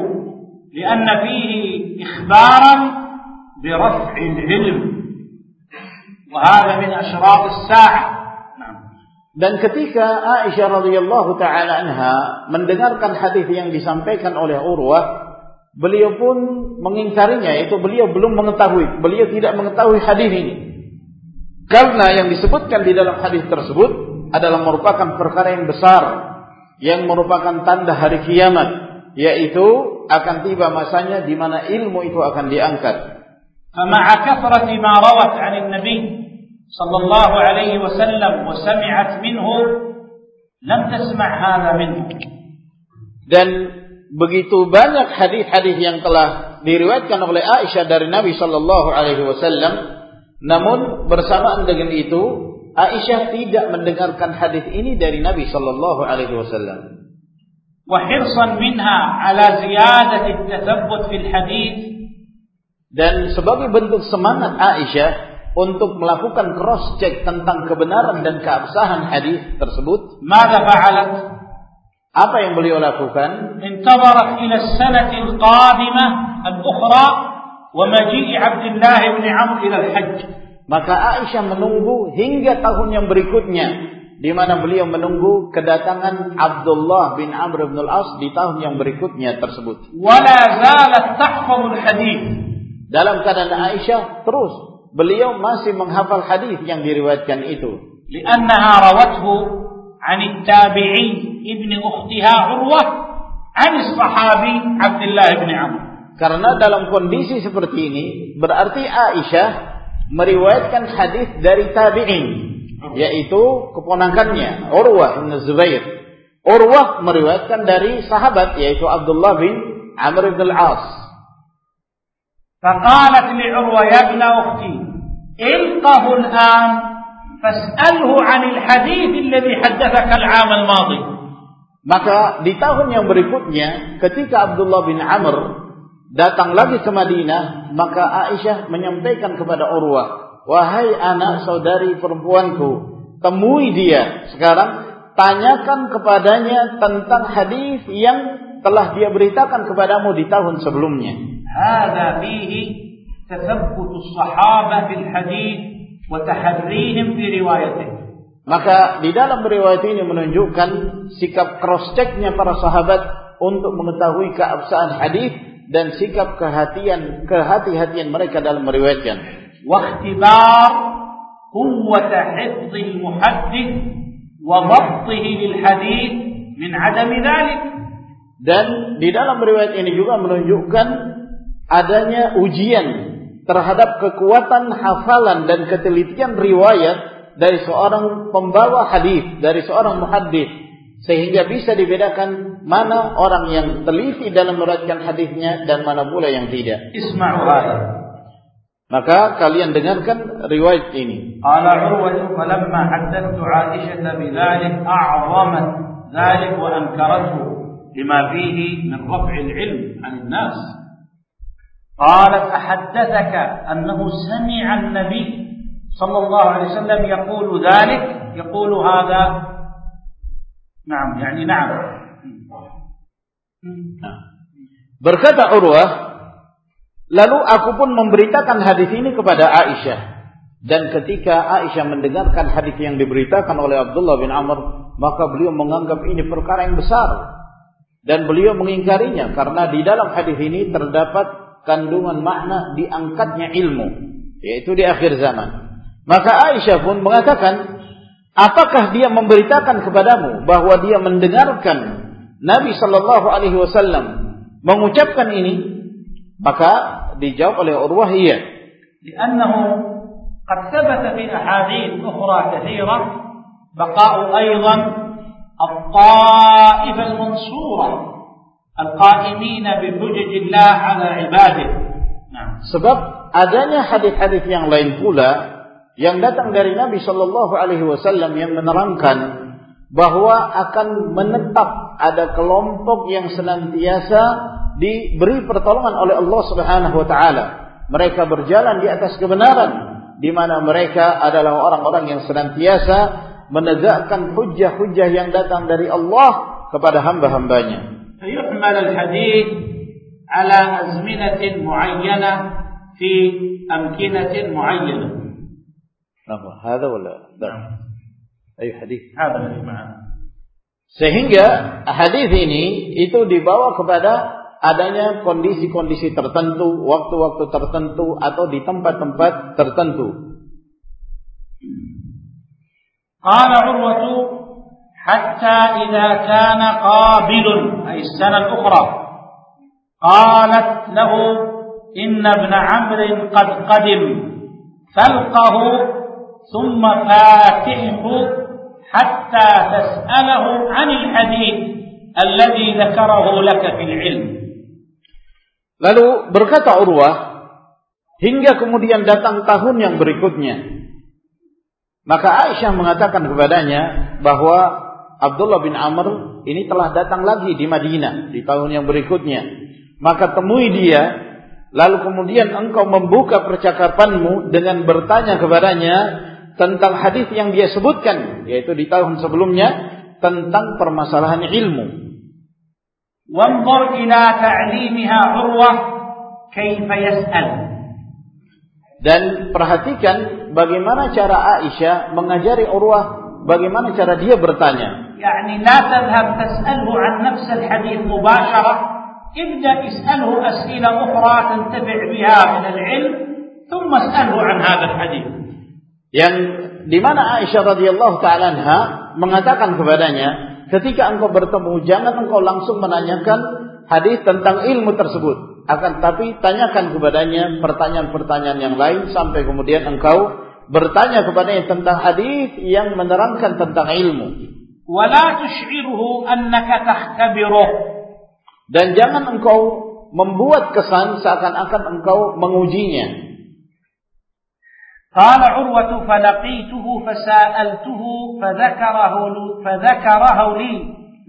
لأن فيه إخبارا برفع العلم وهذا من أشراط الساعة Dan ketika Aisyah radhiyallahu taala anha mendengarkan hadis yang disampaikan oleh Urwah, Beliau pun mengingkarinya, yaitu beliau belum mengetahui, beliau tidak mengetahui hadis ini. Karena yang disebutkan di dalam hadis tersebut adalah merupakan perkara yang besar, yang merupakan tanda hari kiamat, yaitu akan tiba masanya di mana ilmu itu akan diangkat. فمع كثرة ما روت عن النبي صلى الله عليه وسلم وسمعت منه لم تسمع هذا منه. Dan begitu banyak hadis-hadis yang telah diriwayatkan oleh Aisyah dari Nabi Shallallahu Alaihi Wasallam, namun bersamaan dengan itu Aisyah tidak mendengarkan hadis ini dari Nabi Shallallahu Alaihi Wasallam. وحرصا منها على زيادة التثبت في الحديث dan sebagai bentuk semangat Aisyah untuk melakukan cross check tentang kebenaran dan keabsahan hadis tersebut. Mada fa'alat? Apa yang beliau lakukan? Intabarat ila sanati al-qadimah al-ukhra wa maji'i Abdullah bin Amr ila al-hajj. Maka Aisyah menunggu hingga tahun yang berikutnya di mana beliau menunggu kedatangan Abdullah bin Amr bin Al-As di tahun yang berikutnya tersebut. Wala zalat tahfazul hadis. Dalam keadaan Aisyah terus beliau masih menghafal hadis yang diriwayatkan itu. Li'annaha rawathu 'an tabii ibn ukhtiha Urwah 'an sahabi Abdullah ibn Amr. Karena dalam kondisi seperti ini berarti Aisyah meriwayatkan hadis dari tabi'in yaitu keponakannya Urwah bin Zubair. Urwah meriwayatkan dari sahabat yaitu Abdullah bin Amr bin Al-As. فقالت لعروة يا ابن أختي القه الآن فاسأله عن الحديث الذي حدثك العام الماضي Maka di tahun yang berikutnya ketika Abdullah bin Amr datang lagi ke Madinah, maka Aisyah menyampaikan kepada Urwah, "Wahai anak saudari perempuanku, temui dia sekarang, tanyakan kepadanya tentang hadis yang telah dia beritakan kepadamu di tahun sebelumnya." Hada fihi tathabbut as-sahabah fil hadis وتحريهم في روايته maka di dalam riwayat ini menunjukkan sikap cross checknya para sahabat untuk mengetahui keabsahan hadis dan sikap kehatian kehati-hatian mereka dalam meriwayatkan. Wahtibar quwwat hifz al-muhaddith wa dhabtihi lil hadis min adam dhalik. Dan di dalam riwayat ini juga menunjukkan adanya ujian terhadap kekuatan hafalan dan ketelitian riwayat dari seorang pembawa hadis, dari seorang muhaddis sehingga bisa dibedakan mana orang yang teliti dalam meriwayatkan hadisnya dan mana pula yang tidak. Isma'u Maka kalian dengarkan riwayat ini. Qala Urwah falamma haddathtu Aisyah bidzalik a'zamat dzalik wa ankarathu lima fihi min raf'il ilm 'an nas قالت أحدثك أنه سمع النبي صلى الله عليه وسلم يقول ذلك يقول هذا نعم يعني نعم Berkata Urwah, lalu aku pun memberitakan hadis ini kepada Aisyah. Dan ketika Aisyah mendengarkan hadis yang diberitakan oleh Abdullah bin Amr, maka beliau menganggap ini perkara yang besar. Dan beliau mengingkarinya karena di dalam hadis ini terdapat kandungan makna diangkatnya ilmu, yaitu di akhir zaman. Maka Aisyah pun mengatakan, apakah dia memberitakan kepadamu bahwa dia mendengarkan Nabi Shallallahu Alaihi Wasallam mengucapkan ini? Maka dijawab oleh Urwah iya. Karena قد ثبت في أحاديث أخرى كثيرة بقاء أيضا الطائفة المنصورة sebab adanya hadis-hadis yang lain pula yang datang dari Nabi Shallallahu alaihi wasallam yang menerangkan bahwa akan menetap ada kelompok yang senantiasa diberi pertolongan oleh Allah Subhanahu wa taala. Mereka berjalan di atas kebenaran di mana mereka adalah orang-orang yang senantiasa menegakkan hujah-hujah yang datang dari Allah kepada hamba-hambanya. فيحمل الحديث على أزمنة معينة في أمكنة معينة. نعم هذا ولا لا؟ أي حديث؟ هذا الذي معنا. Sehingga hadis ini itu dibawa kepada adanya kondisi-kondisi tertentu, waktu-waktu tertentu atau di tempat-tempat tertentu. قال عروة حتى إذا كان قابل أي السنة الأخرى قالت له إن ابن عمرو قد قدم فالقه ثم فاتحه حتى تسأله عن الحديث الذي ذكره لك في العلم Lalu berkata Urwah, hingga kemudian datang tahun yang berikutnya. Maka Aisyah mengatakan kepadanya bahwa Abdullah bin Amr ini telah datang lagi di Madinah di tahun yang berikutnya. Maka temui dia, lalu kemudian engkau membuka percakapanmu dengan bertanya kepadanya tentang hadis yang dia sebutkan, yaitu di tahun sebelumnya tentang permasalahan ilmu. Dan perhatikan bagaimana cara Aisyah mengajari Urwah bagaimana cara dia bertanya. يعني لا تذهب تسأله عن نفس الحديث مباشرة ابدأ اسأله أسئلة أخرى تنتفع بها من العلم ثم اسأله عن هذا الحديث. Yang di mana Aisyah radhiyallahu taala mengatakan kepadanya, ketika engkau bertemu jangan engkau langsung menanyakan hadis tentang ilmu tersebut akan tapi tanyakan kepadanya pertanyaan-pertanyaan yang lain sampai kemudian engkau bertanya kepadanya tentang hadis yang menerangkan tentang ilmu wala tush'iruhu annaka takhtabiruh dan jangan engkau membuat kesan seakan-akan engkau mengujinya قال عروة فلقيته فسألته فذكره فذكره لي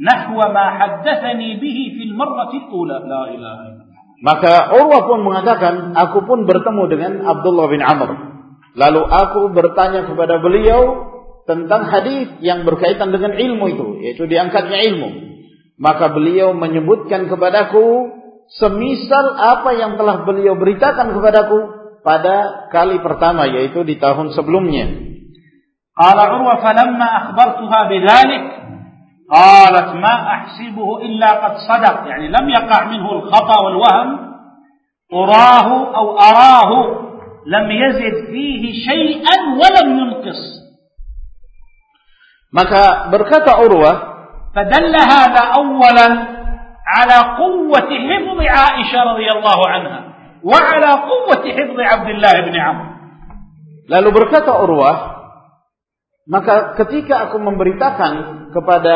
نحو ما حدثني به في المرة الأولى لا إله إلا Maka Urwah pun mengatakan, aku pun bertemu dengan Abdullah bin Amr. Lalu aku bertanya kepada beliau tentang hadis yang berkaitan dengan ilmu itu, yaitu diangkatnya ilmu. Maka beliau menyebutkan kepadaku semisal apa yang telah beliau beritakan kepadaku pada kali pertama yaitu di tahun sebelumnya. Qala Urwa falamma akhbartuha bidzalik qalat ma ahsibuhu illa qad sadaq yani lam yaqa' minhu al-khata wal wahm urahu lam yazid fihi syai'an wa lam yunqis. Maka berkata Urwah, fadalla hadha awwalan ala quwwati hifdhi Aisyah radhiyallahu anha wa ala quwwati hifdhi Abdullah bin Amr. Lalu berkata Urwah, maka ketika aku memberitakan kepada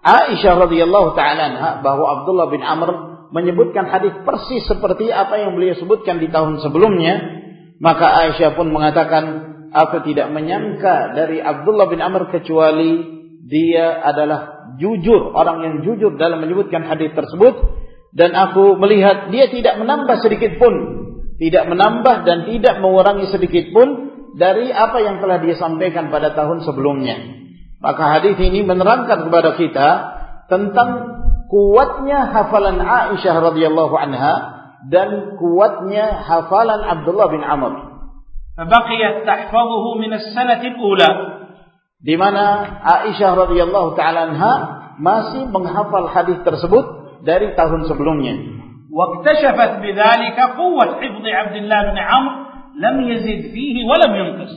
Aisyah radhiyallahu taala anha bahwa Abdullah bin Amr menyebutkan hadis persis seperti apa yang beliau sebutkan di tahun sebelumnya, maka Aisyah pun mengatakan, aku tidak menyangka dari Abdullah bin Amr kecuali dia adalah jujur, orang yang jujur dalam menyebutkan hadis tersebut dan aku melihat dia tidak menambah sedikit pun, tidak menambah dan tidak mengurangi sedikit pun dari apa yang telah dia sampaikan pada tahun sebelumnya. Maka hadis ini menerangkan kepada kita tentang kuatnya hafalan Aisyah radhiyallahu anha dan kuatnya hafalan Abdullah bin Amr. فبقيت تحفظه من السنة الأولى di mana Aisyah radhiyallahu taala anha masih menghafal hadis tersebut dari tahun sebelumnya. واكتشفت بذلك قوة حفظ عبد الله بن عمرو لم يزد فيه ولم ينقص.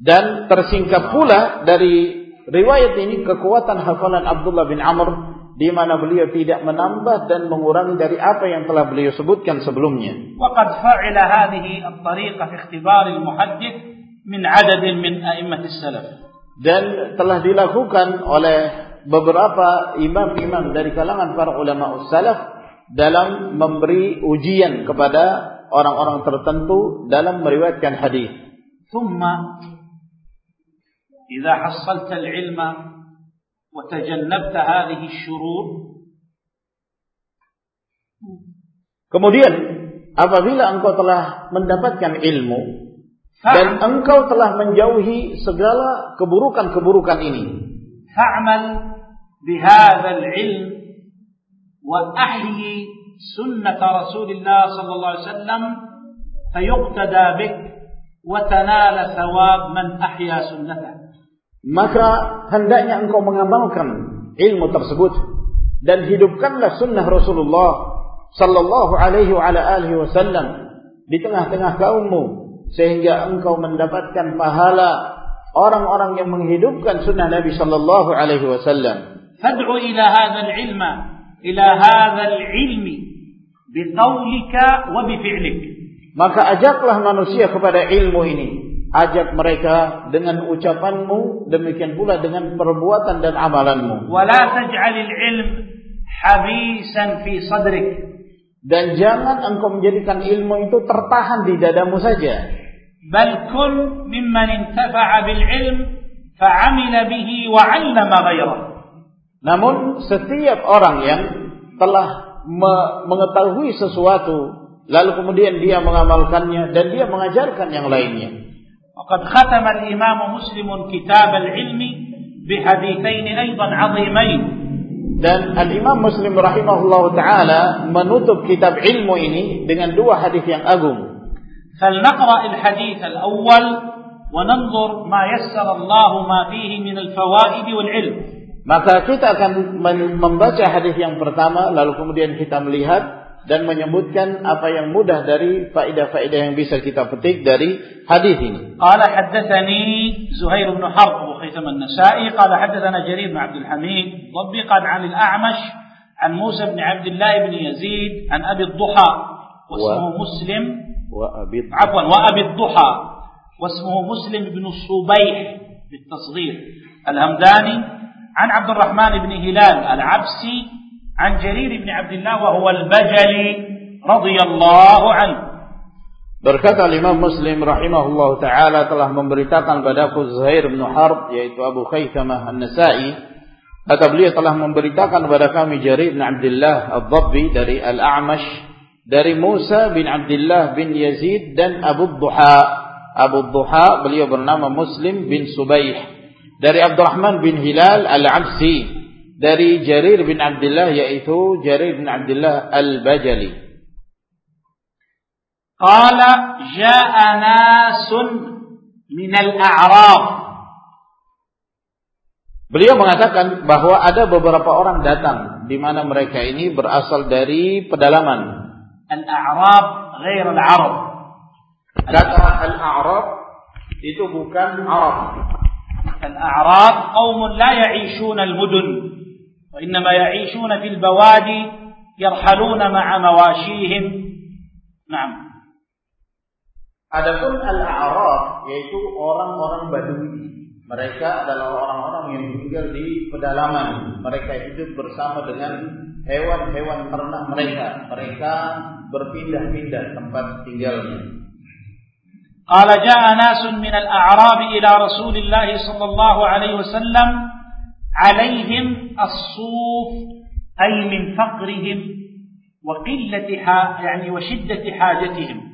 Dan tersingkap pula dari riwayat ini kekuatan hafalan Abdullah bin Amr di mana beliau tidak menambah dan mengurangi dari apa yang telah beliau sebutkan sebelumnya. وقد فعل هذه الطريقة في اختبار المحدث من عدد من أئمة السلف. Dan telah dilakukan oleh beberapa imam-imam dari kalangan para ulama salaf dalam memberi ujian kepada orang-orang tertentu dalam meriwayatkan hadis. ثم إذا حصلت العلم وتجنبت هذه الشرور Kemudian apabila engkau telah mendapatkan ilmu dan engkau telah menjauhi segala keburukan-keburukan ini. Fa'mal bihadha al-ilm wa ahyi sunnah Rasulullah sallallahu alaihi wasallam fayuqtada bik wa tanala thawab man ahya sunnatah maka hendaknya engkau mengamalkan ilmu tersebut dan hidupkanlah sunnah Rasulullah sallallahu alaihi wa alihi wasallam di tengah-tengah kaummu sehingga engkau mendapatkan pahala orang-orang yang menghidupkan sunnah Nabi sallallahu alaihi wasallam. Fad'u ila hadzal ilma ila hadzal ilmi biqaulika wa bifi'lik. Maka ajaklah manusia kepada ilmu ini ajak mereka dengan ucapanmu demikian pula dengan perbuatan dan amalanmu. Wala taj'alil ilm habisan fi sadrik. Dan jangan engkau menjadikan ilmu itu tertahan di dadamu saja. Bal kun mimman intafa'a bil ilm fa'amila bihi wa 'allama ghayrah namun setiap orang yang telah mengetahui sesuatu lalu kemudian dia mengamalkannya dan dia mengajarkan yang lainnya وقد ختم الإمام مسلم كتاب العلم بحديثين أيضا عظيمين dan Al-Imam Muslim rahimahullah taala menutup kitab ilmu ini dengan dua hadis yang agung. فلنقرأ الحديث الأول وننظر ما يسر الله ما فيه من الفوائد والعلم. Maka kita akan membaca hadis yang pertama lalu kemudian kita melihat dan menyebutkan apa yang mudah dari faedah-faedah yang bisa kita petik dari hadis ini. Qala haddatsani Zuhair bin Harb Abu Khaytham An-Nasa'i qala haddatsana Jarir bin Abdul Hamid ضبقا عن الأعمش عن موسى بن عبد الله بن يزيد عن أبي الضحى واسمه مسلم وأبي عفوا وأبي الضحى واسمه مسلم بن الصبيح بالتصغير الهمداني عن عبد الرحمن بن هلال العبسي عن جرير بن عبد الله وهو البجلي رضي الله عنه Berkata Imam Muslim rahimahullah taala telah memberitakan padaku Zuhair bin Harb yaitu Abu Khaythamah An-Nasa'i kata beliau telah memberitakan kepada kami Jarir bin Abdullah Ad-Dabbi dari Al-A'mash dari Musa bin Abdullah bin Yazid dan Abu Duha Abu Duha beliau bernama Muslim bin Subaih dari Abdurrahman bin Hilal Al-Absi dari Jarir bin Abdullah yaitu Jarir bin Abdullah Al-Bajali. Qala ja'a nasun min al-a'rab. Beliau mengatakan bahwa ada beberapa orang datang di mana mereka ini berasal dari pedalaman. Al-a'rab ghair al-arab. Kata al-a'rab itu bukan Arab. Al-a'rab qaumun la ya'ishuna al-mudun. وإنما يعيشون في البوادي يرحلون مع مواشيهم نعم Adapun al-a'rab yaitu orang-orang Badui. Mereka adalah orang-orang yang tinggal di pedalaman. Mereka hidup bersama dengan hewan-hewan ternak mereka. Mereka berpindah-pindah tempat tinggalnya. قال جاء ناس من الأعراب إلى رسول الله صلى الله عليه وسلم عليهم الصوف أي من فقرهم وقلة يعني وشدة حاجتهم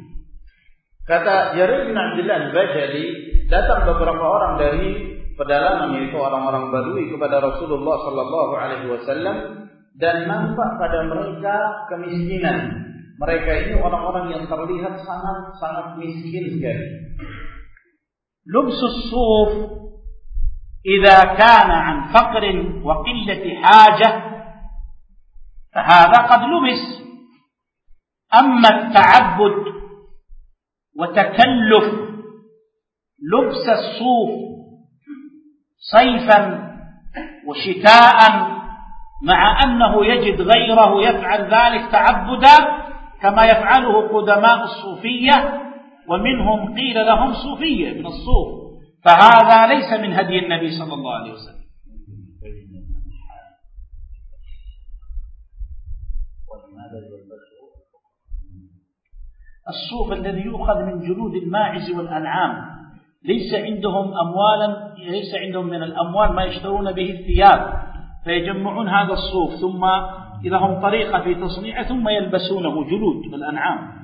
Kata Jarir bin Abdullah al-Bajali, datang beberapa orang dari pedalaman yaitu orang-orang Badui kepada Rasulullah sallallahu alaihi wasallam dan nampak pada mereka kemiskinan. Mereka ini orang-orang yang terlihat sangat sangat miskin sekali. لبس الصوف إذا كان عن فقر وقلة حاجة فهذا قد لبس أما التعبد وتكلف لبس الصوف صيفا وشتاء مع أنه يجد غيره يفعل ذلك تعبدا كما يفعله قدماء الصوفية ومنهم قيل لهم صوفية من الصوف. فهذا ليس من هدي النبي صلى الله عليه وسلم. الصوف الذي يؤخذ من جلود الماعز والأنعام. ليس عندهم أموالا ليس عندهم من الأموال ما يشترون به الثياب. فيجمعون هذا الصوف ثم إذا هم طريقة في تصنيعه ثم يلبسونه جلود الأنعام.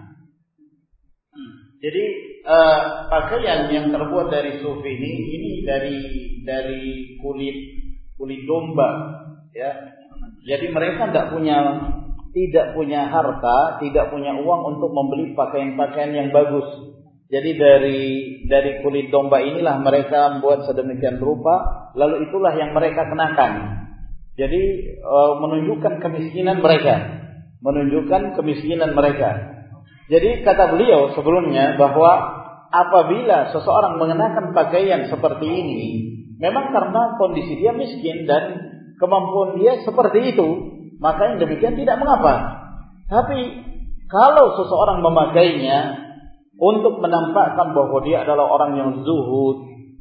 Jadi uh, pakaian yang terbuat dari suf ini ini dari dari kulit kulit domba ya. Jadi mereka tidak punya tidak punya harta, tidak punya uang untuk membeli pakaian-pakaian yang bagus. Jadi dari dari kulit domba inilah mereka membuat sedemikian rupa, lalu itulah yang mereka kenakan. Jadi e, menunjukkan kemiskinan mereka, menunjukkan kemiskinan mereka. Jadi kata beliau sebelumnya bahwa apabila seseorang mengenakan pakaian seperti ini, memang karena kondisi dia miskin dan kemampuan dia seperti itu, maka yang demikian tidak mengapa. Tapi kalau seseorang memakainya untuk menampakkan bahwa dia adalah orang yang zuhud,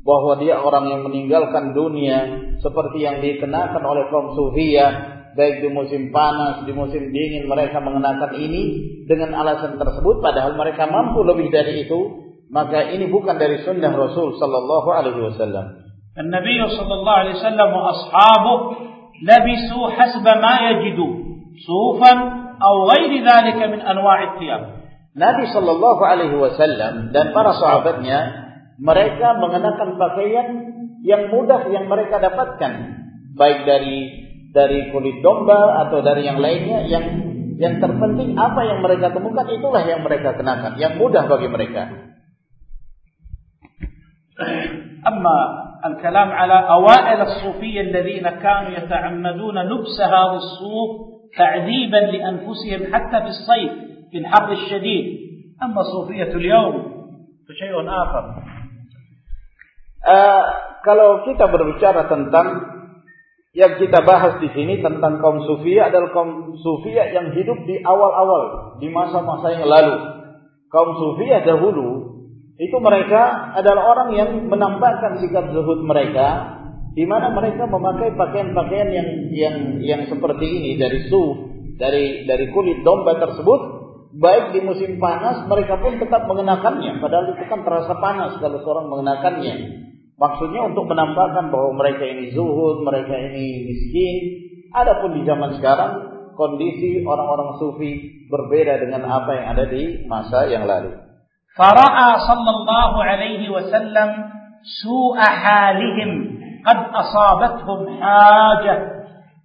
bahwa dia orang yang meninggalkan dunia, seperti yang dikenakan oleh kaum sufiyah baik di musim panas, di musim dingin mereka mengenakan ini dengan alasan tersebut padahal mereka mampu lebih dari itu, maka ini bukan dari sunnah Rasul sallallahu alaihi wasallam. Nabi sallallahu alaihi wasallam wa ashabu labisu hasba ma yajidu sufan aw ghairi dhalika min anwa' الثياب. Nabi sallallahu alaihi wasallam dan para sahabatnya mereka mengenakan pakaian yang mudah yang mereka dapatkan baik dari dari kulit domba atau dari yang lainnya yang yang terpenting apa yang mereka temukan itulah yang mereka kenakan yang mudah bagi mereka أما الكلام على أوائل الصوفية الذين كانوا يتعمدون لبس هذا الصوف تعذيبا لأنفسهم حتى في الصيف في الحر الشديد أما صوفية اليوم فشيء آخر Uh, kalau kita berbicara tentang yang kita bahas di sini tentang kaum sufia adalah kaum sufia yang hidup di awal-awal di masa-masa yang lalu. Kaum sufia dahulu itu mereka adalah orang yang menampakkan sikap zuhud mereka di mana mereka memakai pakaian-pakaian yang yang yang seperti ini dari suf, dari dari kulit domba tersebut baik di musim panas mereka pun tetap mengenakannya padahal itu kan terasa panas kalau seorang mengenakannya Maksudnya untuk menampakkan bahwa mereka ini zuhud, mereka ini miskin. Adapun di zaman sekarang kondisi orang-orang sufi berbeda dengan apa yang ada di masa yang lalu. فرأى صلى الله عليه وسلم سوء حالهم قد أصابتهم حاجة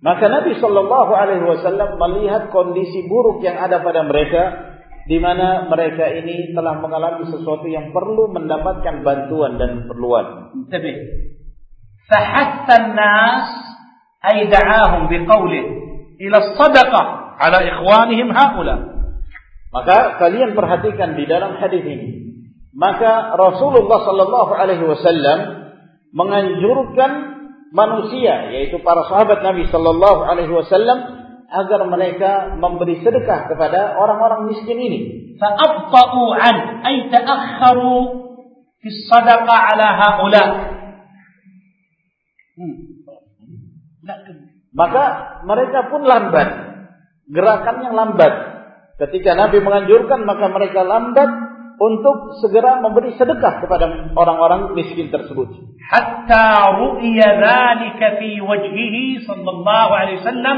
Maka Nabi Shallallahu Alaihi Wasallam melihat kondisi buruk yang ada pada mereka, di mana mereka ini telah mengalami sesuatu yang perlu mendapatkan bantuan dan perluan. Tapi, fahatta nas ay da'ahum biqaulih ila sadaqah ala ikhwanihim haula. Maka kalian perhatikan di dalam hadis ini. Maka Rasulullah Sallallahu Alaihi Wasallam menganjurkan manusia, yaitu para sahabat Nabi Sallallahu Alaihi Wasallam, agar mereka memberi sedekah kepada orang-orang miskin ini. An, ay ta'akharu ala haula. Hmm. Maka mereka pun lambat, Gerakan yang lambat. Ketika Nabi menganjurkan maka mereka lambat untuk segera memberi sedekah kepada orang-orang miskin tersebut. Hatta ru'ya dzalika fi wajhihi sallallahu alaihi wasallam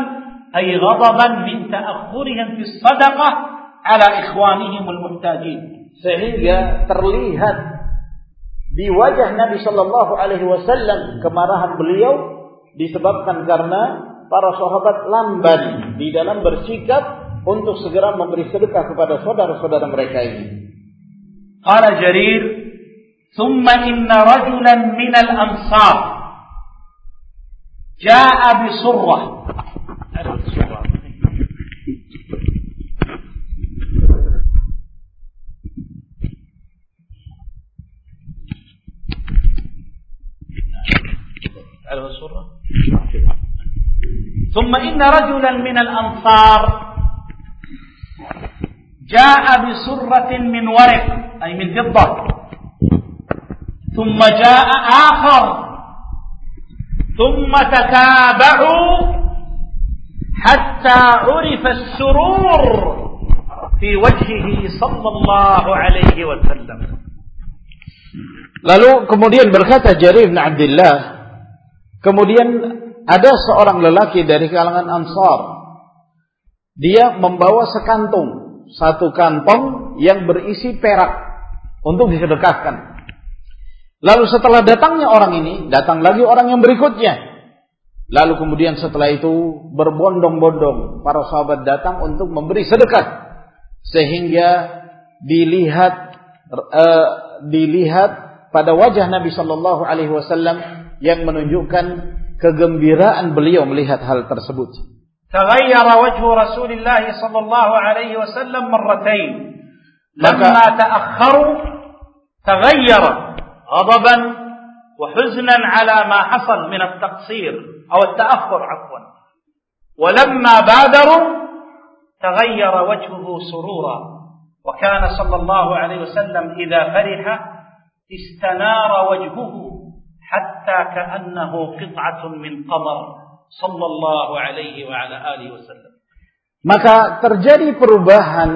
ay ghadaban min ta'akhurihim fi sadaqah ala ikhwanihim al-muhtajin. Sehingga terlihat di wajah Nabi sallallahu alaihi wasallam kemarahan beliau disebabkan karena para sahabat lamban di dalam bersikap untuk segera memberi sedekah kepada saudara-saudara mereka ini. قال جرير ثم إن رجلا من الأنصار جاء بصرة ثم إن رجلا من الأنصار جاء بسرة من ورق أي من فضة ثم جاء آخر ثم تتابعوا حتى عرف السرور في وجهه صلى الله عليه وسلم Lalu kemudian berkata Jarir bin Abdullah, kemudian ada seorang lelaki dari kalangan Ansar. Dia membawa sekantung, satu kantong yang berisi perak untuk disedekahkan. Lalu setelah datangnya orang ini, datang lagi orang yang berikutnya. Lalu kemudian setelah itu berbondong-bondong para sahabat datang untuk memberi sedekah sehingga dilihat uh, dilihat pada wajah Nabi Shallallahu Alaihi Wasallam yang menunjukkan kegembiraan beliau melihat hal tersebut. تغير وجه رسول الله صلى الله عليه وسلم مرتين. لما تأخروا تغير غضبا وحزنا على ما حصل من التقصير أو التأخر عفوا. ولما بادروا تغير وجهه سرورا. وكان صلى الله عليه وسلم إذا فرح استنار وجهه حتى كأنه قطعة من قمر. sallallahu alaihi wa ala alihi wasallam. Maka terjadi perubahan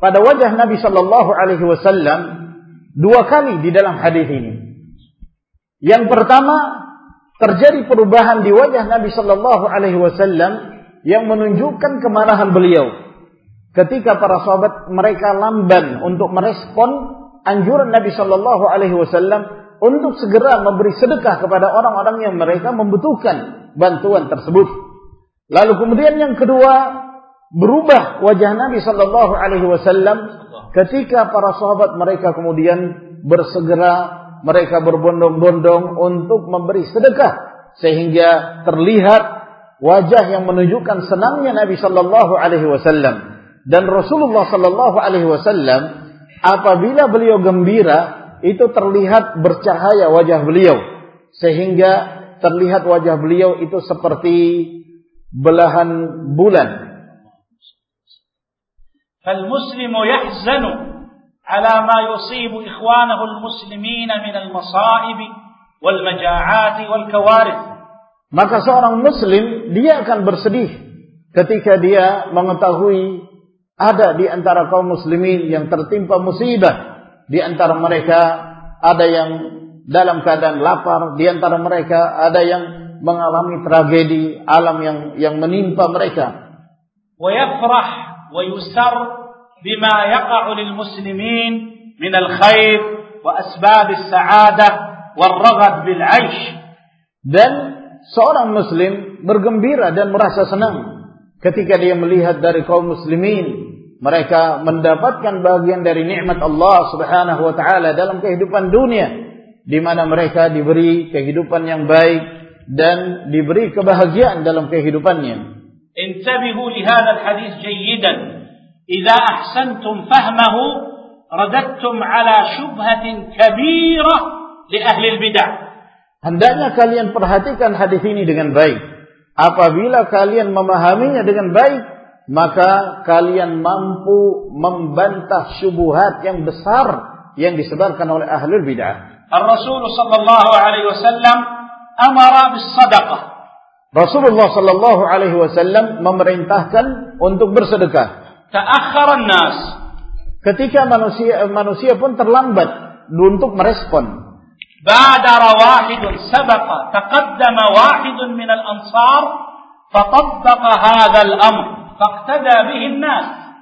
pada wajah Nabi sallallahu alaihi wasallam dua kali di dalam hadis ini. Yang pertama, terjadi perubahan di wajah Nabi sallallahu alaihi wasallam yang menunjukkan kemarahan beliau ketika para sahabat mereka lamban untuk merespon anjuran Nabi sallallahu alaihi wasallam untuk segera memberi sedekah kepada orang-orang yang mereka membutuhkan bantuan tersebut. Lalu kemudian yang kedua berubah wajah Nabi Shallallahu Alaihi Wasallam ketika para sahabat mereka kemudian bersegera mereka berbondong-bondong untuk memberi sedekah sehingga terlihat wajah yang menunjukkan senangnya Nabi Shallallahu Alaihi Wasallam dan Rasulullah Shallallahu Alaihi Wasallam apabila beliau gembira itu terlihat bercahaya wajah beliau sehingga terlihat wajah beliau itu seperti belahan bulan. فالمسلم يحزن على ما يصيب إخوانه المسلمين من المصائب والمجاعات والكوارث. Maka seorang muslim dia akan bersedih ketika dia mengetahui ada di antara kaum muslimin yang tertimpa musibah di antara mereka ada yang dalam keadaan lapar, di antara mereka ada yang mengalami tragedi alam yang yang menimpa mereka. ويفرح ويسر بما يقع للمسلمين من الخير وأسباب السعادة والرغد بالعيش. Dan seorang muslim bergembira dan merasa senang ketika dia melihat dari kaum muslimin mereka mendapatkan bagian dari nikmat Allah Subhanahu wa taala dalam kehidupan dunia di mana mereka diberi kehidupan yang baik dan diberi kebahagiaan dalam kehidupannya. Intabihu li hadzal hadis jayyidan. Idza ahsantum fahmahu radattum ala syubhatin kabirah li ahli al-bid'ah. Hendaknya kalian perhatikan hadis ini dengan baik. Apabila kalian memahaminya dengan baik, maka kalian mampu membantah syubhat yang besar yang disebarkan oleh ahlul bid'ah. Rasul sallallahu alaihi wasallam amara bis sadaqah. Rasulullah sallallahu alaihi wasallam memerintahkan untuk bersedekah. Ta'akhkhara nas Ketika manusia manusia pun terlambat untuk merespon. Badara wahidun sabaqa taqaddama wahidun min al-ansar faqtada bihin nas.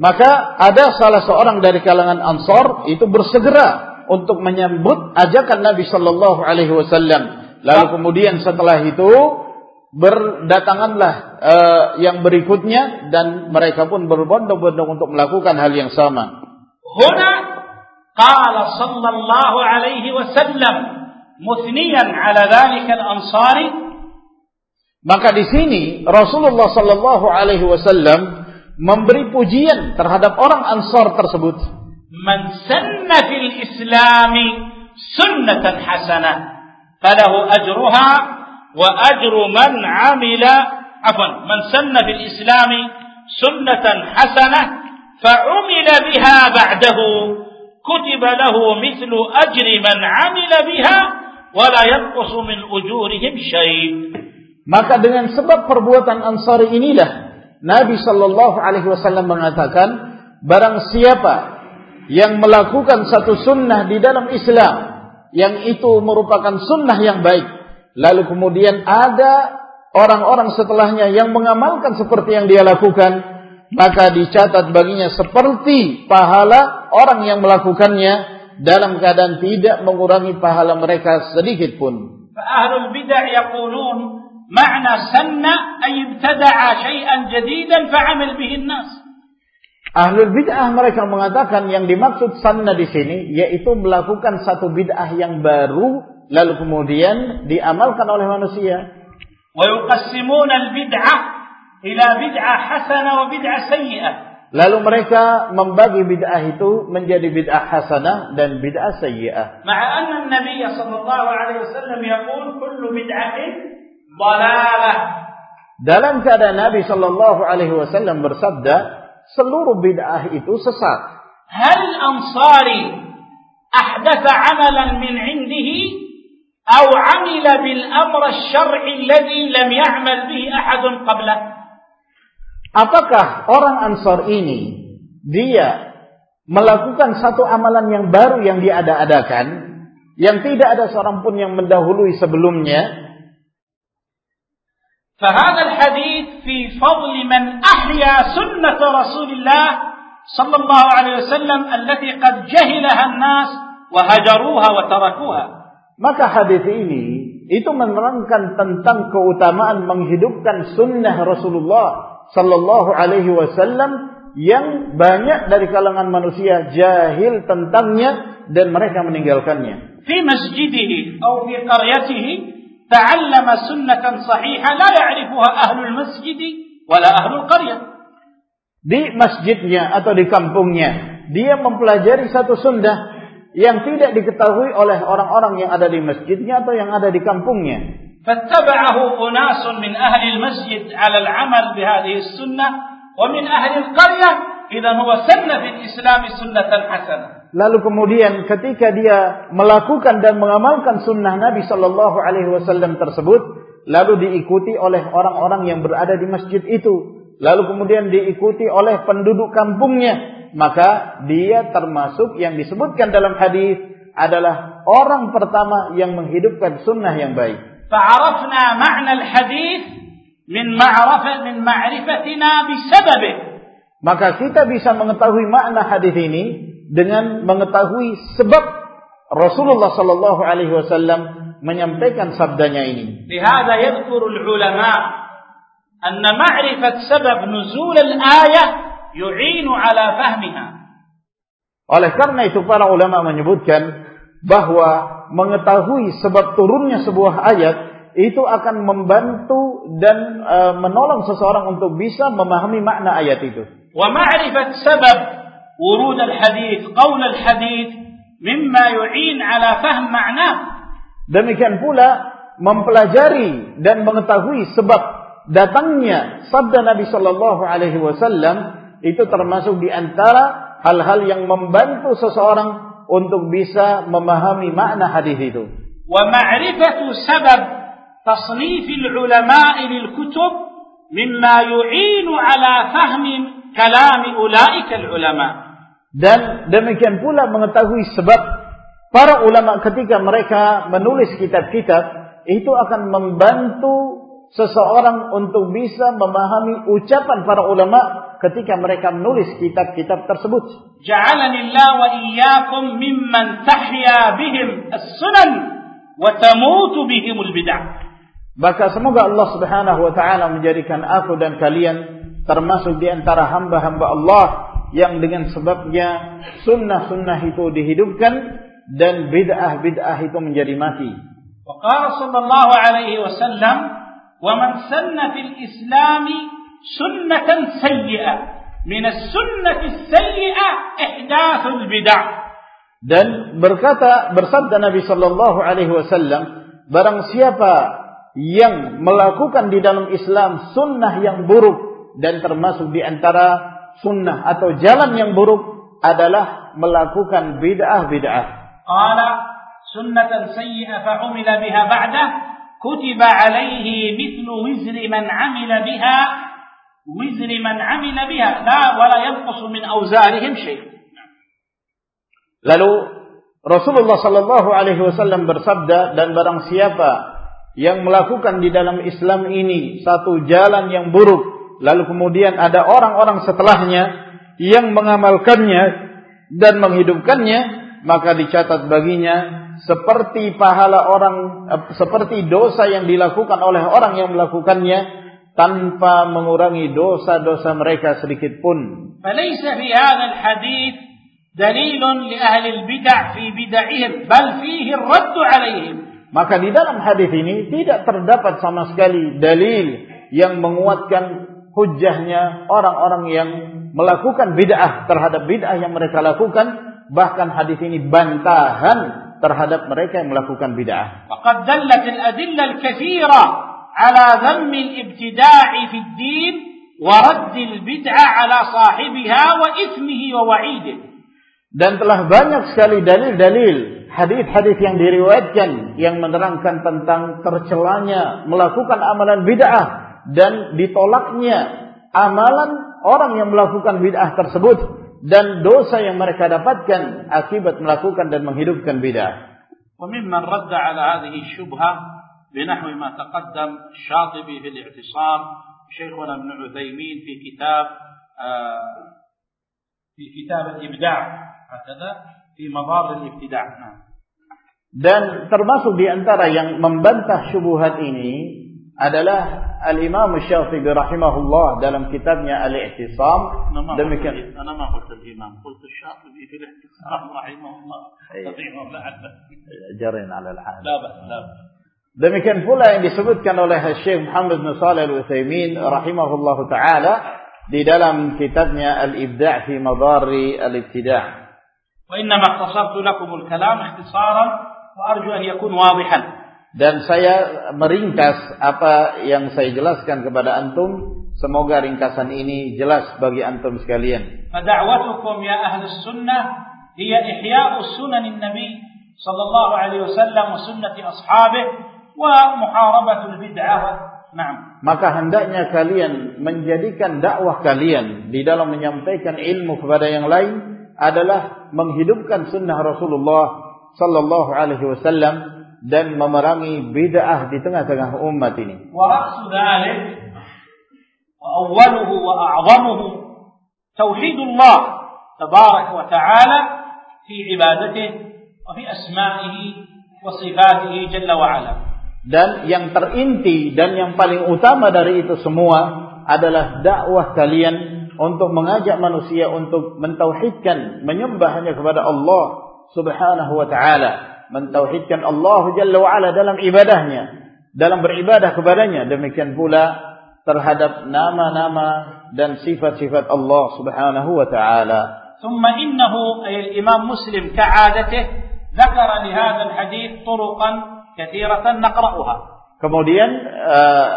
Maka ada salah seorang dari kalangan Ansor itu bersegera untuk menyambut ajakan Nabi Shallallahu Alaihi Wasallam. Lalu kemudian setelah itu berdatanganlah uh, yang berikutnya dan mereka pun berbondong-bondong untuk melakukan hal yang sama. Huna qala sallallahu alaihi wasallam muthniyan ala dzalika al-ansari Maka di sini Rasulullah sallallahu alaihi wasallam memberi pujian terhadap orang Ansar tersebut. Man sanna fil Islam sunnatan hasanah falahu ajruha wa ajru man amila afwan man sanna fil Islam sunnatan hasanah fa'umila biha ba'dahu kutiba lahu mithlu ajri man amila biha wa la yanqusu min ujurihim syai' Maka dengan sebab perbuatan Ansari inilah Nabi Shallallahu Alaihi Wasallam mengatakan, barang siapa yang melakukan satu sunnah di dalam Islam, yang itu merupakan sunnah yang baik, lalu kemudian ada orang-orang setelahnya yang mengamalkan seperti yang dia lakukan, maka dicatat baginya seperti pahala orang yang melakukannya dalam keadaan tidak mengurangi pahala mereka sedikit pun. معنى سن أي ابتدع شيئا جديدا فعمل به الناس Ahlul bid'ah mereka mengatakan yang dimaksud sanna di sini yaitu melakukan satu bid'ah yang baru lalu kemudian diamalkan oleh manusia. ويقسمون البدعة إلى بدعة حسنة وبدعة سيئة. Lalu mereka membagi bid'ah itu menjadi bid'ah hasanah dan bid'ah sayyi'ah. مع أن النبي صلى الله عليه وسلم يقول كل بدعة dalalah. Dalam keadaan Nabi Shallallahu Alaihi Wasallam bersabda, seluruh bid'ah itu sesat. Hal ansari ahdatha amalan min indihi atau amila bil amr syar'i alladhi lam ya'mal bihi ahadun qablah. Apakah orang Ansar ini dia melakukan satu amalan yang baru yang diada-adakan yang tidak ada seorang pun yang mendahului sebelumnya فهذا الحديث في فضل من أحيا سنة رسول الله صلى الله عليه وسلم التي قد جهلها الناس وهجروها وتركوها maka hadis ini itu menerangkan tentang keutamaan menghidupkan sunnah Rasulullah sallallahu alaihi wasallam yang banyak dari kalangan manusia jahil tentangnya dan mereka meninggalkannya. Fi masjidihi atau fi qaryatihi تعلم سنة صحيحة لا يعرفها أهل المسجد ولا أهل القرية di masjidnya atau di kampungnya dia mempelajari satu sunnah yang tidak diketahui oleh orang-orang yang ada di masjidnya atau yang ada di kampungnya. فاتبعه أناس من أهل المسجد على العمل بهذه السنة ومن أهل القرية Lalu kemudian ketika dia melakukan dan mengamalkan sunnah Nabi Shallallahu Alaihi Wasallam tersebut, lalu diikuti oleh orang-orang yang berada di masjid itu, lalu kemudian diikuti oleh penduduk kampungnya, maka dia termasuk yang disebutkan dalam hadis adalah orang pertama yang menghidupkan sunnah yang baik. Fa'arafna ma'na al-hadis min min ma'rifatina. Maka kita bisa mengetahui makna hadis ini dengan mengetahui sebab Rasulullah sallallahu alaihi wasallam menyampaikan sabdanya ini. Lihada yadhkuru al-ulama anna ma'rifat sabab nuzul al-ayah yu'inu ala fahmiha. Oleh karena itu para ulama menyebutkan bahwa mengetahui sebab turunnya sebuah ayat itu akan membantu dan uh, menolong seseorang untuk bisa memahami makna ayat itu. Wa ma'rifat sabab ورود الحديث قول الحديث مما يعين على فهم معناه demikian pula mempelajari dan mengetahui sebab datangnya sabda Nabi Shallallahu Alaihi Wasallam itu termasuk di antara hal-hal yang membantu seseorang untuk bisa memahami makna hadis itu. ومعرفة سبب تصنيف العلماء للكتب مما يعين على فهم kalami ulaikal ulama. Dan demikian pula mengetahui sebab para ulama ketika mereka menulis kitab-kitab itu akan membantu seseorang untuk bisa memahami ucapan para ulama ketika mereka menulis kitab-kitab tersebut. Ja'alani Allah wa iyyakum mimman tahya bihim as-sunan wa tamutu bihim al-bid'ah. Maka semoga Allah Subhanahu wa taala menjadikan aku dan kalian termasuk di antara hamba-hamba Allah yang dengan sebabnya sunnah-sunnah itu dihidupkan dan bid'ah-bid'ah itu menjadi mati. Waqala sallallahu alaihi wasallam, "Wa man sanna fil Islam sunnatan sayyi'ah min as-sunnati sayyi'ah ihdathul bid'ah." Dan berkata bersabda Nabi sallallahu alaihi wasallam, barang siapa yang melakukan di dalam Islam sunnah yang buruk dan termasuk di antara sunnah atau jalan yang buruk adalah melakukan bid'ah bid'ah. Qala sunnatan sayyi'ah fa'umila biha ba'dah kutiba alaihi mithlu wizri man amila biha wizri man amila biha la wala yanqusu min awzarihim syai' Lalu Rasulullah Sallallahu Alaihi Wasallam bersabda dan barang siapa yang melakukan di dalam Islam ini satu jalan yang buruk, lalu kemudian ada orang-orang setelahnya yang mengamalkannya dan menghidupkannya, maka dicatat baginya seperti pahala orang eh, seperti dosa yang dilakukan oleh orang yang melakukannya tanpa mengurangi dosa-dosa mereka sedikit pun. فليس في هذا الحديث دليل لأهل البدع في بدعهم بل فيه الرد عليهم maka di dalam hadis ini tidak terdapat sama sekali dalil yang menguatkan hujahnya orang-orang yang melakukan bid'ah terhadap bid'ah yang mereka lakukan bahkan hadis ini bantahan terhadap mereka yang melakukan bid'ah. Faqad dallat al-adillah al-katsira ala dhamm al-ibtida' fi ad-din wa radd al-bid'ah ala sahibiha wa ithmihi wa wa'idihi. Dan telah banyak sekali dalil-dalil hadis-hadis yang diriwayatkan yang menerangkan tentang tercelanya melakukan amalan bid'ah dan ditolaknya amalan orang yang melakukan bid'ah tersebut dan dosa yang mereka dapatkan akibat melakukan dan menghidupkan bid'ah. وممن رد على هذه الشبهة بنحو ما تقدم الشاطبي في الاعتصام شيخنا ابن عثيمين في كتاب في كتاب الإبداع هكذا في مضار الابتداع Dan termasuk di antara yang membantah syubhat ini adalah Al-Imam Syafi'i rahimahullah dalam kitabnya Al-I'tisam demikian ana ma qult al-Imam qult Syafi'i fi al-I'tisam rahimahullah jarin ala al-hal la la demikian pula yang disebutkan oleh Syekh Muhammad bin Shalih Al-Utsaimin rahimahullah taala di dalam kitabnya Al-Ibda' fi Madari Al-Ibtida' وإنما اختصرت لكم الكلام اختصارا وأرجو أن يكون واضحا Dan saya meringkas apa yang saya jelaskan kepada antum. Semoga ringkasan ini jelas bagi antum sekalian. Fada'watukum ya ahli sunnah hiya ihya'u sunanin nabi sallallahu alaihi wasallam wa sunnati ashabih wa muharabatul bid'ah. Naam. Maka hendaknya kalian menjadikan dakwah kalian di dalam menyampaikan ilmu kepada yang lain adalah menghidupkan sunnah Rasulullah sallallahu alaihi wasallam dan memerangi bid'ah di tengah-tengah umat ini. Wa dzalik wa awwaluhu wa a'zamuhu tauhidullah tabarak wa ta'ala fi ibadatihi wa fi asma'ihi wa sifatihi jalla wa ala. Dan yang terinti dan yang paling utama dari itu semua adalah dakwah kalian untuk mengajak manusia untuk mentauhidkan, menyembah hanya kepada Allah Subhanahu wa taala mentauhidkan Allah Jalla wa ala dalam ibadahnya, dalam beribadah kepadanya. Demikian pula terhadap nama-nama dan sifat-sifat Allah Subhanahu wa taala. ثم إنه أي الإمام مسلم كعادته ذكر لهذا الحديث طرقا كثيرة نقرأها. Kemudian uh,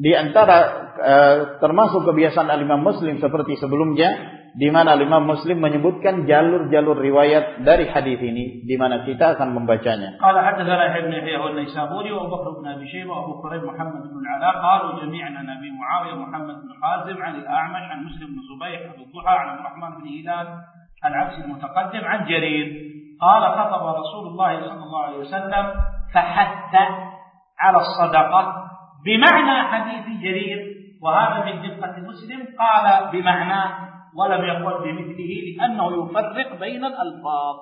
di antara uh, termasuk kebiasaan al-Imam Muslim seperti sebelumnya di mana Imam Muslim menyebutkan jalur-jalur riwayat dari hadis ini di mana kita akan membacanya. Qala hadatsana Ibnu Yahya wa Naisaburi wa Bakr bin Abi Syaibah wa Abu Quraib Muhammad bin Ala qalu jami'an an Abi Muawiyah Muhammad bin Khazim an al-A'mash an Muslim bin Zubayh Abu Duha an Rahman bin Hilal an Abs المتقدم عن جرير قال خطب رسول الله صلى الله عليه وسلم فحث على الصدقة بمعنى حديث جرير وهذا من دقة مسلم قال بمعنى ولم يقل بمثله لأنه يفرق بين الألفاظ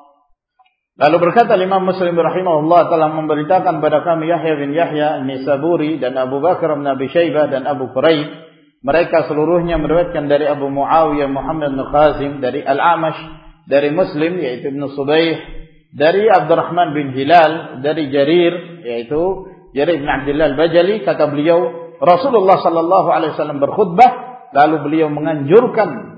Lalu berkata Imam Muslim rahimahullah telah memberitakan pada kami Yahya bin Yahya Nisaburi dan Abu Bakar bin Abi Syaibah dan Abu Quraib Mereka seluruhnya meriwayatkan dari Abu Muawiyah Muhammad bin Qasim dari Al-Amash dari Muslim yaitu Ibnu Subaih dari Abdurrahman bin Hilal dari Jarir yaitu Jarir bin Abdullah Al-Bajali kata beliau Rasulullah sallallahu alaihi wasallam berkhutbah lalu beliau menganjurkan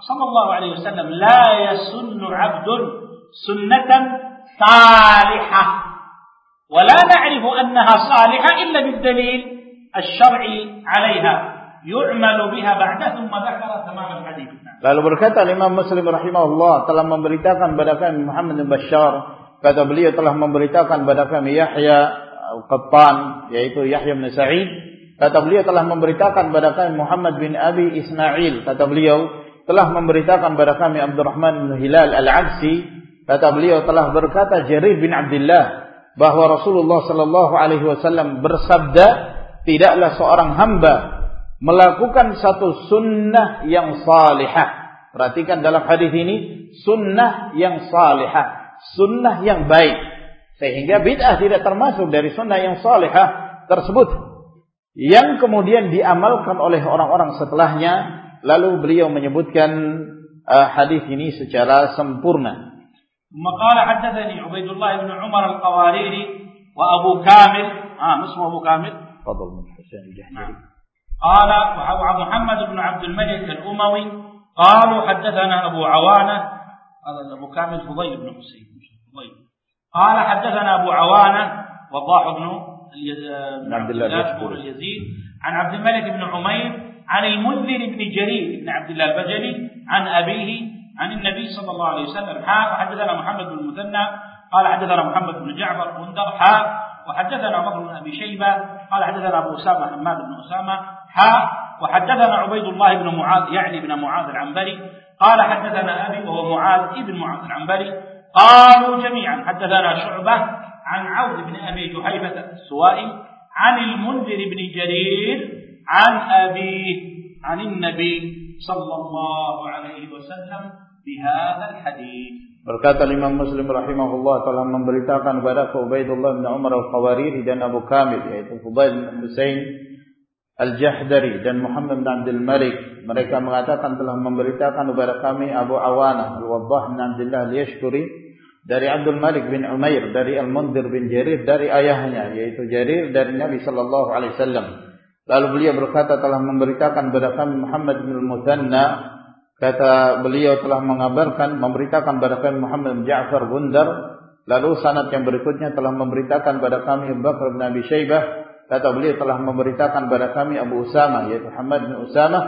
صلى الله عليه وسلم لا يسن عبد سنة صالحة ولا نعرف أنها صالحة إلا بالدليل الشرعي عليها يعمل بها بعد ثم ذكر تمام الحديث Lalu berkata Imam Muslim rahimahullah telah memberitakan kepada kami Muhammad bin Bashar kata beliau telah memberitakan kepada kami Yahya Al-Qattan yaitu Yahya bin Sa'id kata beliau telah memberitakan kepada kami Muhammad bin Abi Ismail kata beliau telah memberitakan kepada kami Abdurrahman bin Hilal Al-Absi kata beliau telah berkata Jarir bin Abdullah bahwa Rasulullah sallallahu alaihi wasallam bersabda tidaklah seorang hamba melakukan satu sunnah yang salihah. Perhatikan dalam hadis ini sunnah yang salihah, sunnah yang baik. Sehingga bid'ah tidak termasuk dari sunnah yang salihah tersebut. Yang kemudian diamalkan oleh orang-orang setelahnya. Lalu beliau menyebutkan uh, hadis ini secara sempurna. قال حدثني عبيد الله بن عمر القواريري وأبو كامل آه اسمه أبو كامل فضل من حسين الجهني قال محمد بن عبد الملك الأموي قالوا حدثنا أبو عوانة هذا أبو كامل فضيل بن حسين فضيل قال حدثنا أبو عوانة وضاح بن عبد الله اليزيد عن عبد الملك بن عمير عن المنذر بن جرير بن عبد الله البجلي عن أبيه عن النبي صلى الله عليه وسلم. حاء وحدثنا محمد بن المثنى قال حدثنا محمد بن جعفر بندر حاء وحدثنا بكر بن أبي شيبة قال حدثنا أبو أسامة حماد بن أسامة حاء وحدثنا عبيد الله بن معاذ يعني بن معاذ العنبري قال حدثنا أبي وهو معاذ ابن معاذ العنبري قالوا جميعا حدثنا شعبة عن عوف بن أبي جحيفه السوائي عن المنذر بن جرير عن an عن النبي صلى الله عليه وسلم بهذا الحديث. Berkata Imam Muslim rahimahullah telah memberitakan kepada Ubaidullah bin Umar al-Qawariri dan Abu Kamil yaitu Fudail bin Husain Al-Jahdari dan Muhammad bin Abdul Malik. Mereka mengatakan telah memberitakan kepada kami Abu Awana Al-Waddah bin Abdullah Al-Yashkuri dari Abdul Malik bin Umair dari Al-Mundhir bin Jarir dari ayahnya yaitu Jarir dari Nabi sallallahu alaihi wasallam lalu beliau berkata telah memberitakan kepada kami Muhammad bin Al-Muthanna Kata beliau telah mengabarkan, memberitakan kepada kami Muhammad bin Ja'far Bundar. Lalu sanad yang berikutnya telah memberitakan kepada kami Abu Bakar bin Abi Syaibah. Kata beliau telah memberitakan kepada kami Abu Usama, yaitu Muhammad bin Usama.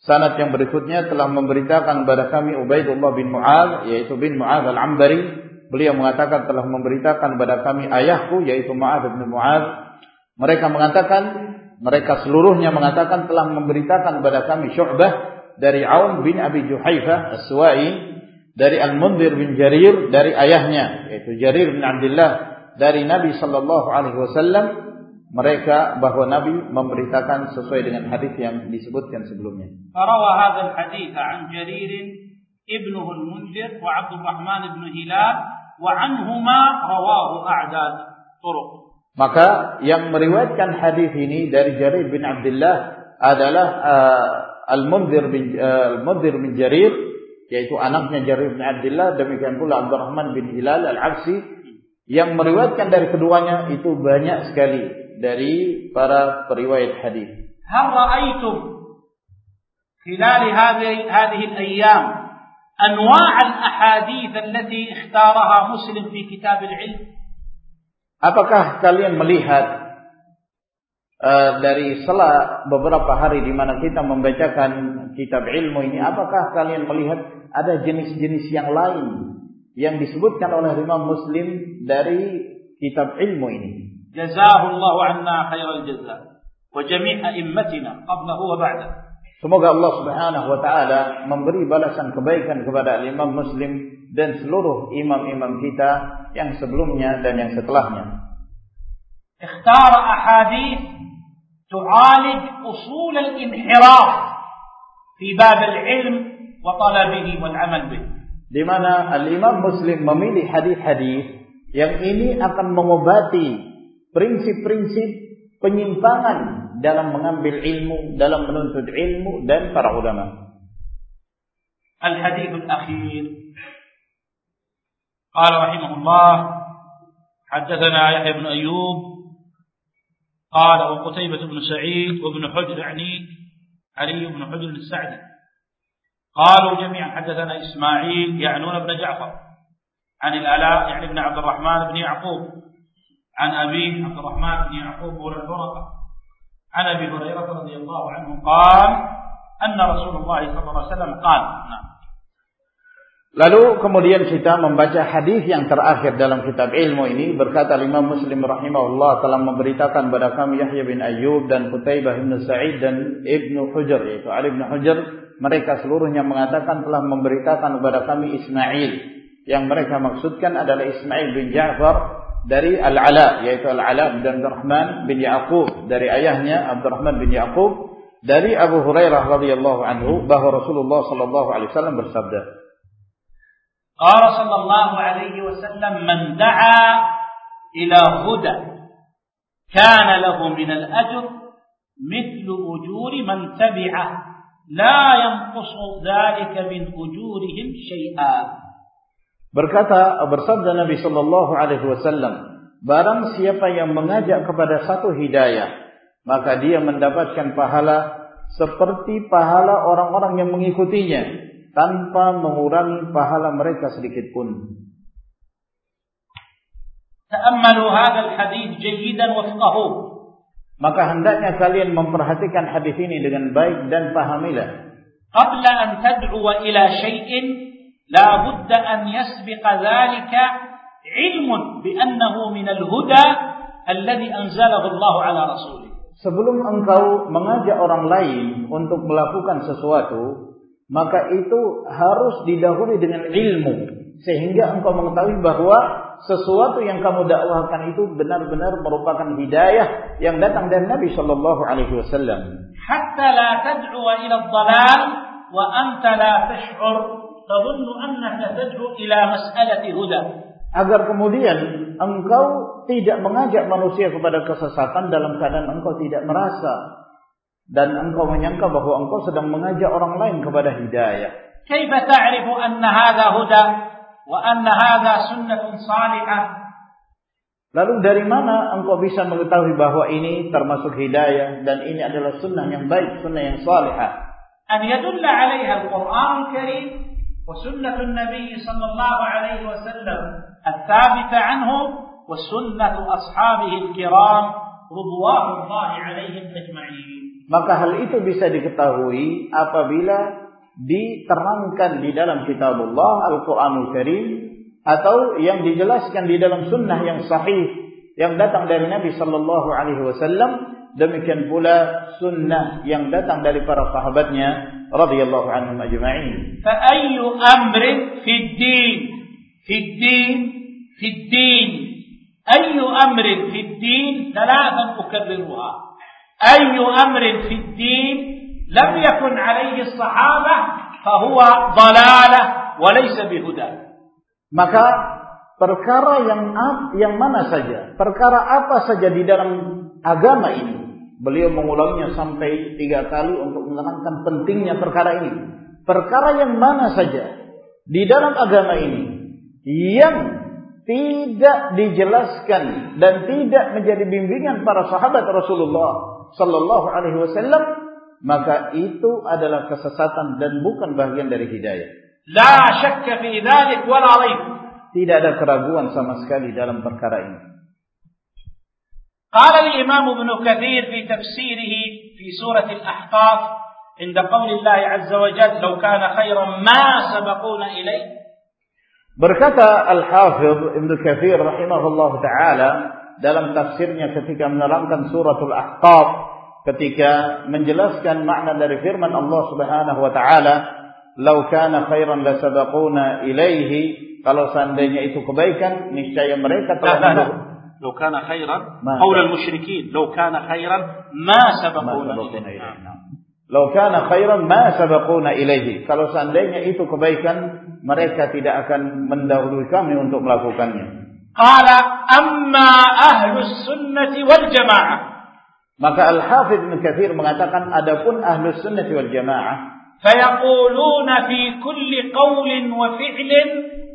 Sanad yang berikutnya telah memberitakan kepada kami Ubaidullah bin Mu'ad, yaitu bin Mu'ad al-Ambari. Beliau mengatakan telah memberitakan kepada kami ayahku, yaitu Mu'ad bin Mu'ad. Mereka mengatakan, mereka seluruhnya mengatakan telah memberitakan kepada kami Syu'bah dari Aun bin Abi Juhaifah As-Suwai dari Al-Mundhir bin Jarir dari ayahnya yaitu Jarir bin Abdullah dari Nabi sallallahu alaihi wasallam mereka bahwa Nabi memberitakan sesuai dengan hadis yang disebutkan sebelumnya. Farawa hadzal hadits an Jarir ibnuhu Al-Mundhir wa Abdul Rahman ibn Hilal wa anhuma rawahu a'dad turuq. Maka yang meriwayatkan hadis ini dari Jarir bin Abdullah adalah uh, Al-Munzir bin eh, uh, Al-Mundhir bin Jarir yaitu anaknya Jarir bin Abdullah demikian pula Abdurrahman bin Hilal Al-Absi yang meriwayatkan dari keduanya itu banyak sekali dari para periwayat hadis. Hal ra'aitum khilal hadhihi hadhihi al-ayyam anwa' al-ahadith allati ikhtaraha Muslim fi kitab al-'ilm Apakah kalian melihat uh, dari sela beberapa hari di mana kita membacakan kitab ilmu ini, apakah kalian melihat ada jenis-jenis yang lain yang disebutkan oleh Imam Muslim dari kitab ilmu ini? Jazahullahu anna khairal jazaa wa jami' a'immatina qablahu wa ba'da. Semoga Allah Subhanahu wa taala memberi balasan kebaikan kepada Imam Muslim dan seluruh imam-imam kita yang sebelumnya dan yang setelahnya. اختار أحاديث تعالج أصول الانحراف في باب العلم وطلبه والعمل به. Di mana Al-Imam Muslim memilih hadis-hadis yang ini akan mengobati prinsip-prinsip penyimpangan dalam mengambil ilmu, dalam menuntut ilmu dan para ulama. الأخير قال رحمه الله حدثنا يحيى بن أيوب قال وقتيبة بن سعيد وابن حجر يعني علي بن حجر السعدي قالوا جميعا حدثنا إسماعيل يعنون ابن جعفر عن الألاء يعني ابن عبد الرحمن بن يعقوب عن أبيه عبد الرحمن بن يعقوب بن الفرقة عن ابي هريره رضي الله عنه قال ان رسول الله صلى الله عليه وسلم قال Lalu kemudian kita membaca hadis yang terakhir dalam kitab ilmu ini berkata Imam Muslim rahimahullah telah memberitakan kepada kami Yahya bin Ayyub dan Qutaibah bin Sa'id dan Ibnu Hujar yaitu Ali bin Hujar mereka seluruhnya mengatakan telah memberitakan kepada kami Ismail yang mereka maksudkan adalah Ismail bin Ja'far dari Al-Ala yaitu Al-Ala bin Abdurrahman bin Yaqub dari ayahnya Abdurrahman bin Yaqub dari Abu Hurairah radhiyallahu anhu bahwa Rasulullah sallallahu alaihi wasallam bersabda Qala sallallahu alaihi wasallam man da'a ila huda kana lahu min al-ajr مثل أجور من تبعه لا ينقص ذلك من أجورهم شيئا Berkata bersabda Nabi Shallallahu Alaihi Wasallam, barang siapa yang mengajak kepada satu hidayah, maka dia mendapatkan pahala seperti pahala orang-orang yang mengikutinya tanpa mengurangi pahala mereka sedikit pun. Maka hendaknya kalian memperhatikan hadis ini dengan baik dan pahamilah. Qabla an tad'u ila syai'in لا بد أن يسبق ذلك علم بأنه من الهدى الذي أنزله الله على رسوله Sebelum engkau mengajak orang lain untuk melakukan sesuatu, maka itu harus didahului dengan ilmu. Sehingga engkau mengetahui bahwa sesuatu yang kamu dakwahkan itu benar-benar merupakan hidayah yang datang dari Nabi Shallallahu Alaihi Wasallam. Hatta la tad'u ila dzalal wa anta la tash'ur tadhunnu annaka tad'u ila mas'alati huda. Agar kemudian engkau tidak mengajak manusia kepada kesesatan dalam keadaan engkau tidak merasa dan engkau menyangka bahwa engkau sedang mengajak orang lain kepada hidayah. Kaifa ta'rifu anna hadha huda wa anna hadha sunnatun salihah? Lalu dari mana engkau bisa mengetahui bahwa ini termasuk hidayah dan ini adalah sunnah yang baik, sunnah yang salihah? An yadulla 'alaiha al-Qur'an al-Karim وسنة النبي صلى الله عليه وسلم الثابتة عنه وسنة أصحابه الكرام رضوان الله عليهم أجمعين maka hal itu bisa diketahui apabila diterangkan di dalam kitabullah Al-Quranul Karim atau yang dijelaskan di dalam sunnah yang sahih yang datang dari Nabi Sallallahu Alaihi Wasallam demikian pula sunnah yang datang dari para sahabatnya رضي الله عنهم أجمعين فأي أمر في الدين في الدين في الدين أي أمر في الدين ثلاثا أكررها أي أمر في الدين لم يكن عليه الصحابة فهو ضلالة وليس بهدى maka perkara yang yang mana saja perkara apa saja di dalam agama ini Beliau mengulanginya sampai tiga kali untuk menerangkan pentingnya perkara ini. Perkara yang mana saja di dalam agama ini yang tidak dijelaskan dan tidak menjadi bimbingan para sahabat Rasulullah Sallallahu Alaihi Wasallam maka itu adalah kesesatan dan bukan bagian dari hidayah. La syakka fi dzalik wala raib. Tidak ada keraguan sama sekali dalam perkara ini. قال الإمام ابن كثير في تفسيره في سورة الأحقاف عند قول الله عز وجل لو كان خيرا ما سبقونا إليه Berkata Al-Hafidh Ibn Kathir rahimahullah ta'ala dalam tafsirnya ketika menerangkan suratul Ahqaf ketika menjelaskan makna dari firman Allah Subhanahu wa taala, "Lau kana khairan lasabaquna ilaihi." Kalau seandainya itu kebaikan, niscaya mereka telah لا لا لو كان خيرا قول المشركين لو كان خيرا ما سبقونا إليه. نعم. لو كان خيرا ما سبقونا إليه. Kalau seandainya itu kebaikan mereka tidak akan mendahului kami untuk melakukannya. قال أما أهل السنة والجماعة maka Al-Hafiz bin Kathir mengatakan adapun أهل السنة والجماعة فيقولون في كل قول وفعل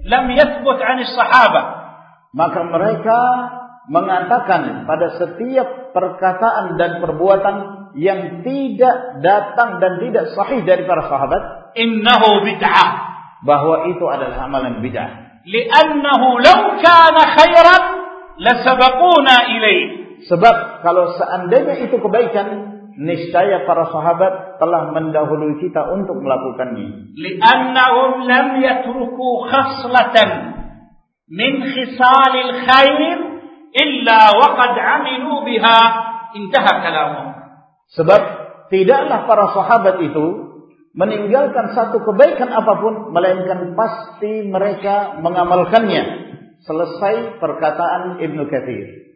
لم يثبت عن الصحابة maka mereka mengatakan pada setiap perkataan dan perbuatan yang tidak datang dan tidak sahih dari para sahabat innahu bid'ah. bahwa itu adalah amalan bid'ah. Li'annahu law kana khairan lasabaquna ilaih sebab kalau seandainya itu kebaikan niscaya para sahabat telah mendahului kita untuk melakukannya. Li'annahum lam yatruku khaslatan min khisalil khair illa waqad amilu biha. Intaha kalamuh sebab tidaklah para sahabat itu meninggalkan satu kebaikan apa pun melainkan pasti mereka mengamalkannya. Selesai perkataan Ibnu Katsir.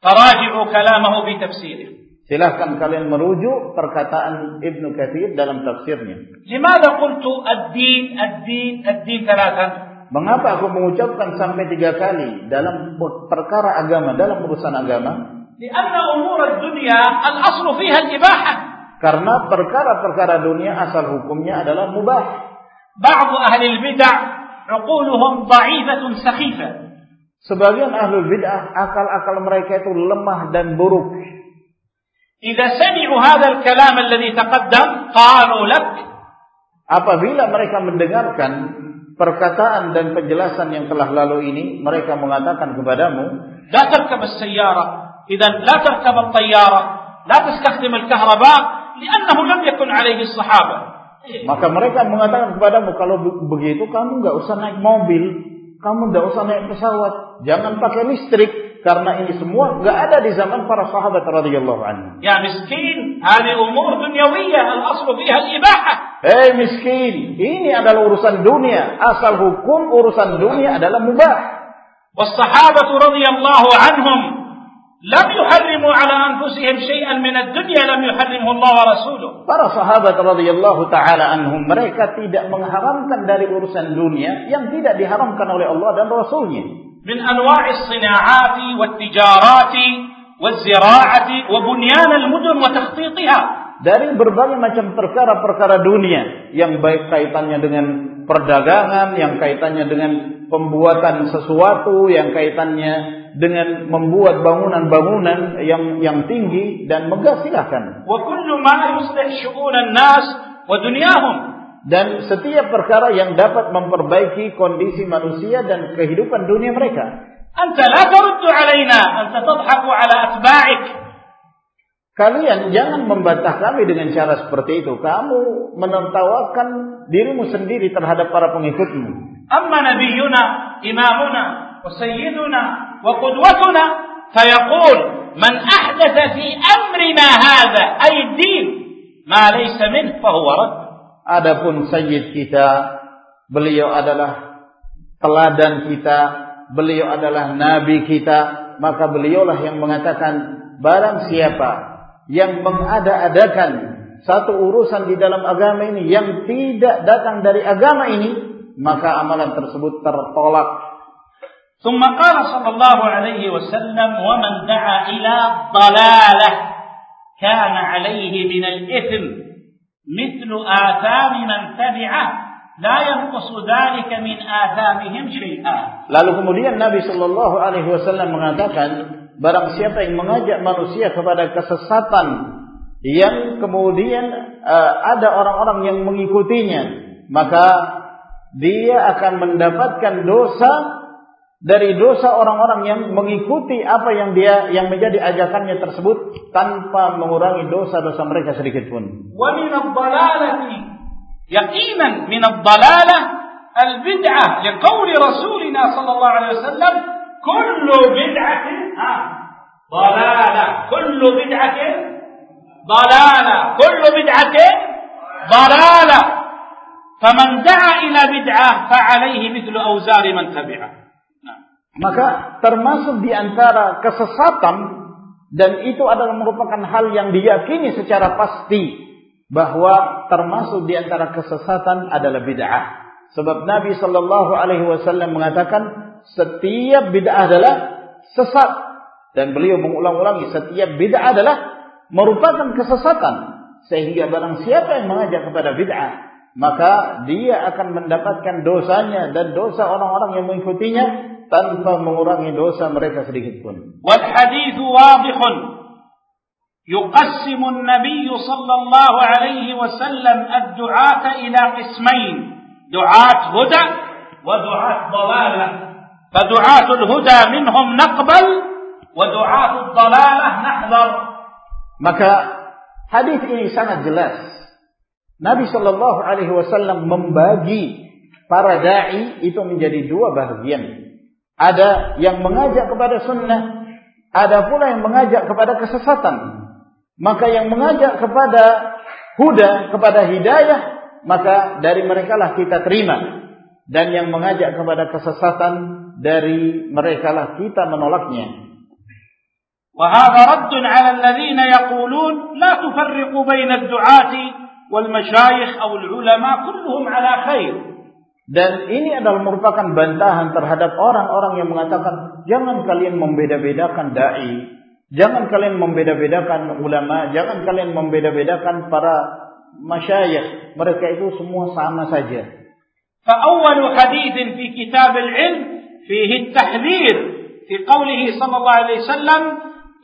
Taraji'u kalamahu bi tafsirih Silahkan kalian merujuk perkataan Ibnu Katsir dalam tafsirnya. Limadha qultu ad-din ad-din ad-din thalathan? Mengapa aku mengucapkan sampai tiga kali dalam perkara agama, dalam urusan agama? Karena perkara-perkara dunia asal hukumnya adalah mubah. Ba'du ahli bidah uquluhum dha'ifatun sakhifah. Sebagian ahli bid'ah akal-akal mereka itu lemah dan buruk. Jika sami'u hadzal kalam alladhi taqaddam qalu lak Apabila mereka mendengarkan perkataan dan penjelasan yang telah lalu ini mereka mengatakan kepadamu la tarkab as-sayyara. Idan la tarkab at-tayyara. La tastakhdim al-kahraba. Li'annahu lam yakun alaihi as-sahaba. Maka mereka mengatakan kepadamu kalau begitu kamu nggak usah naik mobil kamu nggak usah naik pesawat jangan pakai listrik karena ini semua nggak ada di zaman para sahabat radhiyallahu anhu. Ya miskin, hadi umur dunyawiyah, al-aslu fiha al-ibahah. Hei miskin, ini adalah urusan dunia. Asal hukum urusan dunia adalah mubah. والصحابة رضي الله عنهم لم يحرموا على أنفسهم شيئا من الدنيا لم يحرمه الله ورسوله. Para sahabat radhiyallahu taala anhum mereka tidak mengharamkan dari urusan dunia yang tidak diharamkan oleh Allah dan Rasulnya. من أنواع الصناعات والتجارات والزراعة وبنيان المدن وتخطيطها dari berbagai macam perkara-perkara dunia yang baik kaitannya dengan perdagangan, yang kaitannya dengan pembuatan sesuatu, yang kaitannya dengan membuat bangunan-bangunan yang yang tinggi dan megah silahkan. وكل ما يصلح شؤون الناس ودنياهم dan setiap perkara yang dapat memperbaiki kondisi manusia dan kehidupan dunia mereka. Anta la taruddu alaina, anta tadhaku ala atba'ik. Kalian jangan membantah kami dengan cara seperti itu. Kamu menertawakan dirimu sendiri terhadap para pengikutmu. Amma nabiyyuna, imamuna, wa sayyiduna, wa qudwatuna, fayaqul, man ahdatha fi amrina hadha, ay din, ma laysa min, fahuwa radd. Adapun sayyid kita, beliau adalah teladan kita, beliau adalah nabi kita, maka beliaulah yang mengatakan barang siapa yang mengada-adakan satu urusan di dalam agama ini yang tidak datang dari agama ini, maka amalan tersebut tertolak. ثم قال صلى الله عليه وسلم ومن دعا إلى ضلالة كان عليه من الإثم مثل آثام من تبعه لا ينقص ذلك من آثامهم شيئا Lalu kemudian Nabi Shallallahu Alaihi Wasallam mengatakan, barang siapa yang mengajak manusia kepada kesesatan yang kemudian uh, ada orang-orang yang mengikutinya, maka dia akan mendapatkan dosa dari dosa orang-orang yang mengikuti apa yang dia yang menjadi ajakannya tersebut tanpa mengurangi dosa-dosa mereka sedikit pun. Wa min ad-dalalati yaqinan min ad-dalalah al-bid'ah liqauli Rasulina sallallahu alaihi wasallam kullu bid'atin dalalah kullu bid'atin dalalah kullu bid'atin dalalah faman da'a ila bid'ah fa'alayhi mithlu awzari man tabi'ah maka termasuk di antara kesesatan dan itu adalah merupakan hal yang diyakini secara pasti bahwa termasuk di antara kesesatan adalah bid'ah. Sebab Nabi Shallallahu Alaihi Wasallam mengatakan setiap bid'ah adalah sesat dan beliau mengulang-ulangi setiap bid'ah adalah merupakan kesesatan sehingga barang siapa yang mengajak kepada bid'ah maka dia akan mendapatkan dosanya dan dosa orang-orang yang mengikutinya tanpa mengurangi dosa mereka sedikit pun. Wal hadis wadih. يقسم النبي صلى الله عليه وسلم الدعاة إلى قسمين دعاة هدى ودعاة ضلالة فدعاة الهدى منهم نقبل ودعاة الضلالة نحذر maka hadis ini sangat jelas Nabi Shallallahu Alaihi Wasallam membagi para dai itu menjadi dua bagian ada yang mengajak kepada sunnah, ada pula yang mengajak kepada kesesatan. Maka yang mengajak kepada huda, kepada hidayah, maka dari mereka lah kita terima. Dan yang mengajak kepada kesesatan, dari mereka lah kita menolaknya. وهذا رد على الذين يقولون لا تفرقوا بين الدعاة والمشايخ أو العلماء كلهم على خير dan ini adalah merupakan bantahan terhadap orang-orang yang mengatakan jangan kalian membeda-bedakan dai, jangan kalian membeda-bedakan ulama, jangan kalian membeda-bedakan para masyayikh. Mereka itu semua sama saja. فأول حديث في كتاب العلم فيه التحذير في قوله صلى الله عليه وسلم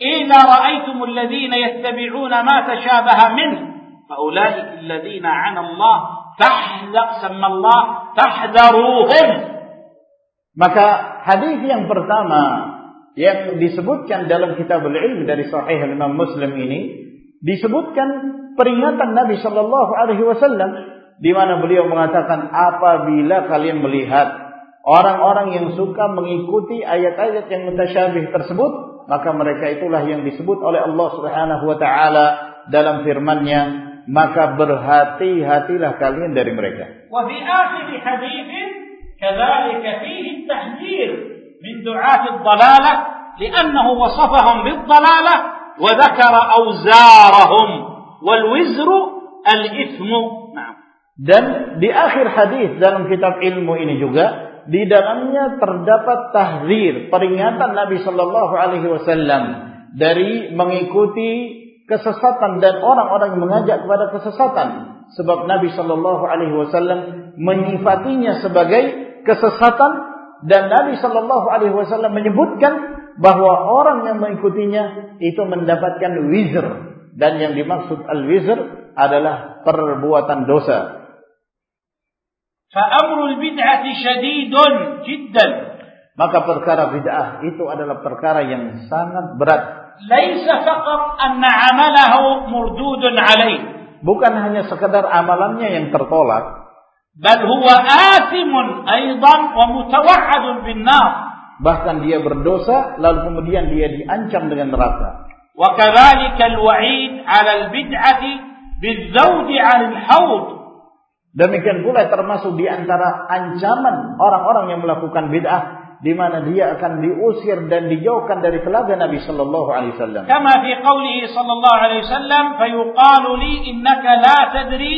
إذا رأيتم الذين يتبعون ما تشابه منه فأولئك الذين عنى الله tahdar sama Allah tahdaruhum maka hadis yang pertama yang disebutkan dalam kitab al-ilm dari sahih Imam Muslim ini disebutkan peringatan Nabi Shallallahu alaihi wasallam di mana beliau mengatakan apabila kalian melihat orang-orang yang suka mengikuti ayat-ayat yang mutasyabih tersebut maka mereka itulah yang disebut oleh Allah Subhanahu wa taala dalam firman-Nya maka berhati-hatilah kalian dari mereka. Wa fi akhir hadits kadzalika fihi at-tahdhir min du'at ad-dalalah li'annahu wasafahum bid-dalalah wa dhakara awzarahum wal wizru al-ithmu. Dan di akhir hadis dalam kitab ilmu ini juga di dalamnya terdapat tahzir peringatan Nabi Shallallahu Alaihi Wasallam dari mengikuti kesesatan dan orang-orang yang mengajak kepada kesesatan sebab Nabi Shallallahu alaihi wasallam menyifatinya sebagai kesesatan dan Nabi Shallallahu alaihi wasallam menyebutkan bahwa orang yang mengikutinya itu mendapatkan wizr dan yang dimaksud al-wizr adalah perbuatan dosa. Fa'amrul bid'ati syadidun jiddan. Maka perkara bid'ah itu adalah perkara yang sangat berat ليس فقط أن عمله مردود عليه. Bukan hanya sekedar amalannya yang tertolak, بل هو آثم أيضا ومتوعد بالنار. Bahkan dia berdosa lalu kemudian dia diancam dengan neraka. وكذلك الوعيد على البدعة بالزود عن الحوض. Demikian pula termasuk di antara ancaman orang-orang yang melakukan bid'ah di mana dia akan diusir dan dijauhkan dari telaga Nabi sallallahu alaihi wasallam. Kama fi qoulihi sallallahu alaihi wasallam, "Fayuqalu li innaka la tadri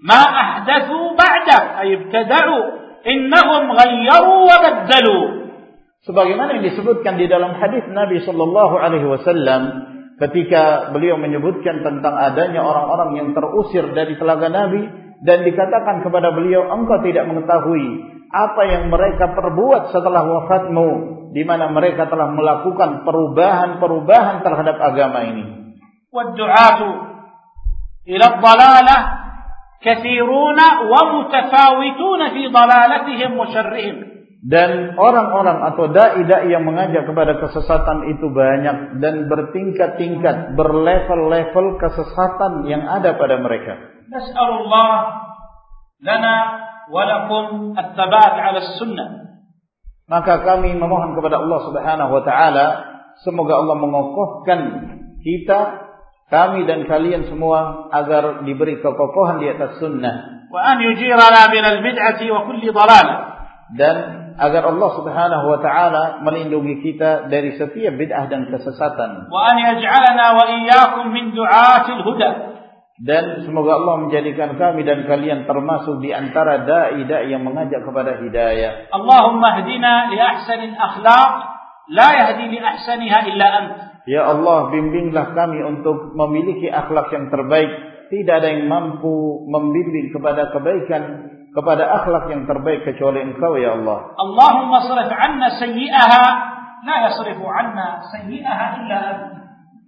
ma ahdathu ba'dak." Ay ibtada'u, innahum ghayyaru wa baddalu. Sebagaimana yang disebutkan di dalam hadis Nabi sallallahu alaihi wasallam ketika beliau menyebutkan tentang adanya orang-orang yang terusir dari telaga Nabi dan dikatakan kepada beliau engkau tidak mengetahui apa yang mereka perbuat setelah wafatmu di mana mereka telah melakukan perubahan-perubahan terhadap agama ini. Ila dhalalah katsiruna wa mutafawituna fi dhalalatihim wa syarrihim. Dan orang-orang atau dai-dai yang mengajak kepada kesesatan itu banyak dan bertingkat-tingkat, berlevel-level kesesatan yang ada pada mereka. Nas'alullah lana walakum at-tabat 'ala sunnah. Maka kami memohon kepada Allah Subhanahu wa taala semoga Allah mengokohkan kita kami dan kalian semua agar diberi kekokohan di atas sunnah. Wa an yujirana minal bid'ati wa kulli dhalalah dan agar Allah Subhanahu wa taala melindungi kita dari setiap bid'ah dan kesesatan. Wa an yaj'alana wa iyyakum min du'atil huda dan semoga Allah menjadikan kami dan kalian termasuk di antara dai-dai yang mengajak kepada hidayah. Allahumma hdina li ahsanil akhlaq la yahdi li ahsaniha illa ant. Ya Allah, bimbinglah kami untuk memiliki akhlak yang terbaik. Tidak ada yang mampu membimbing kepada kebaikan kepada akhlak yang terbaik kecuali Engkau ya Allah. Allahumma sarif 'anna sayyi'aha la yasrifu 'anna sayyi'aha illa ant.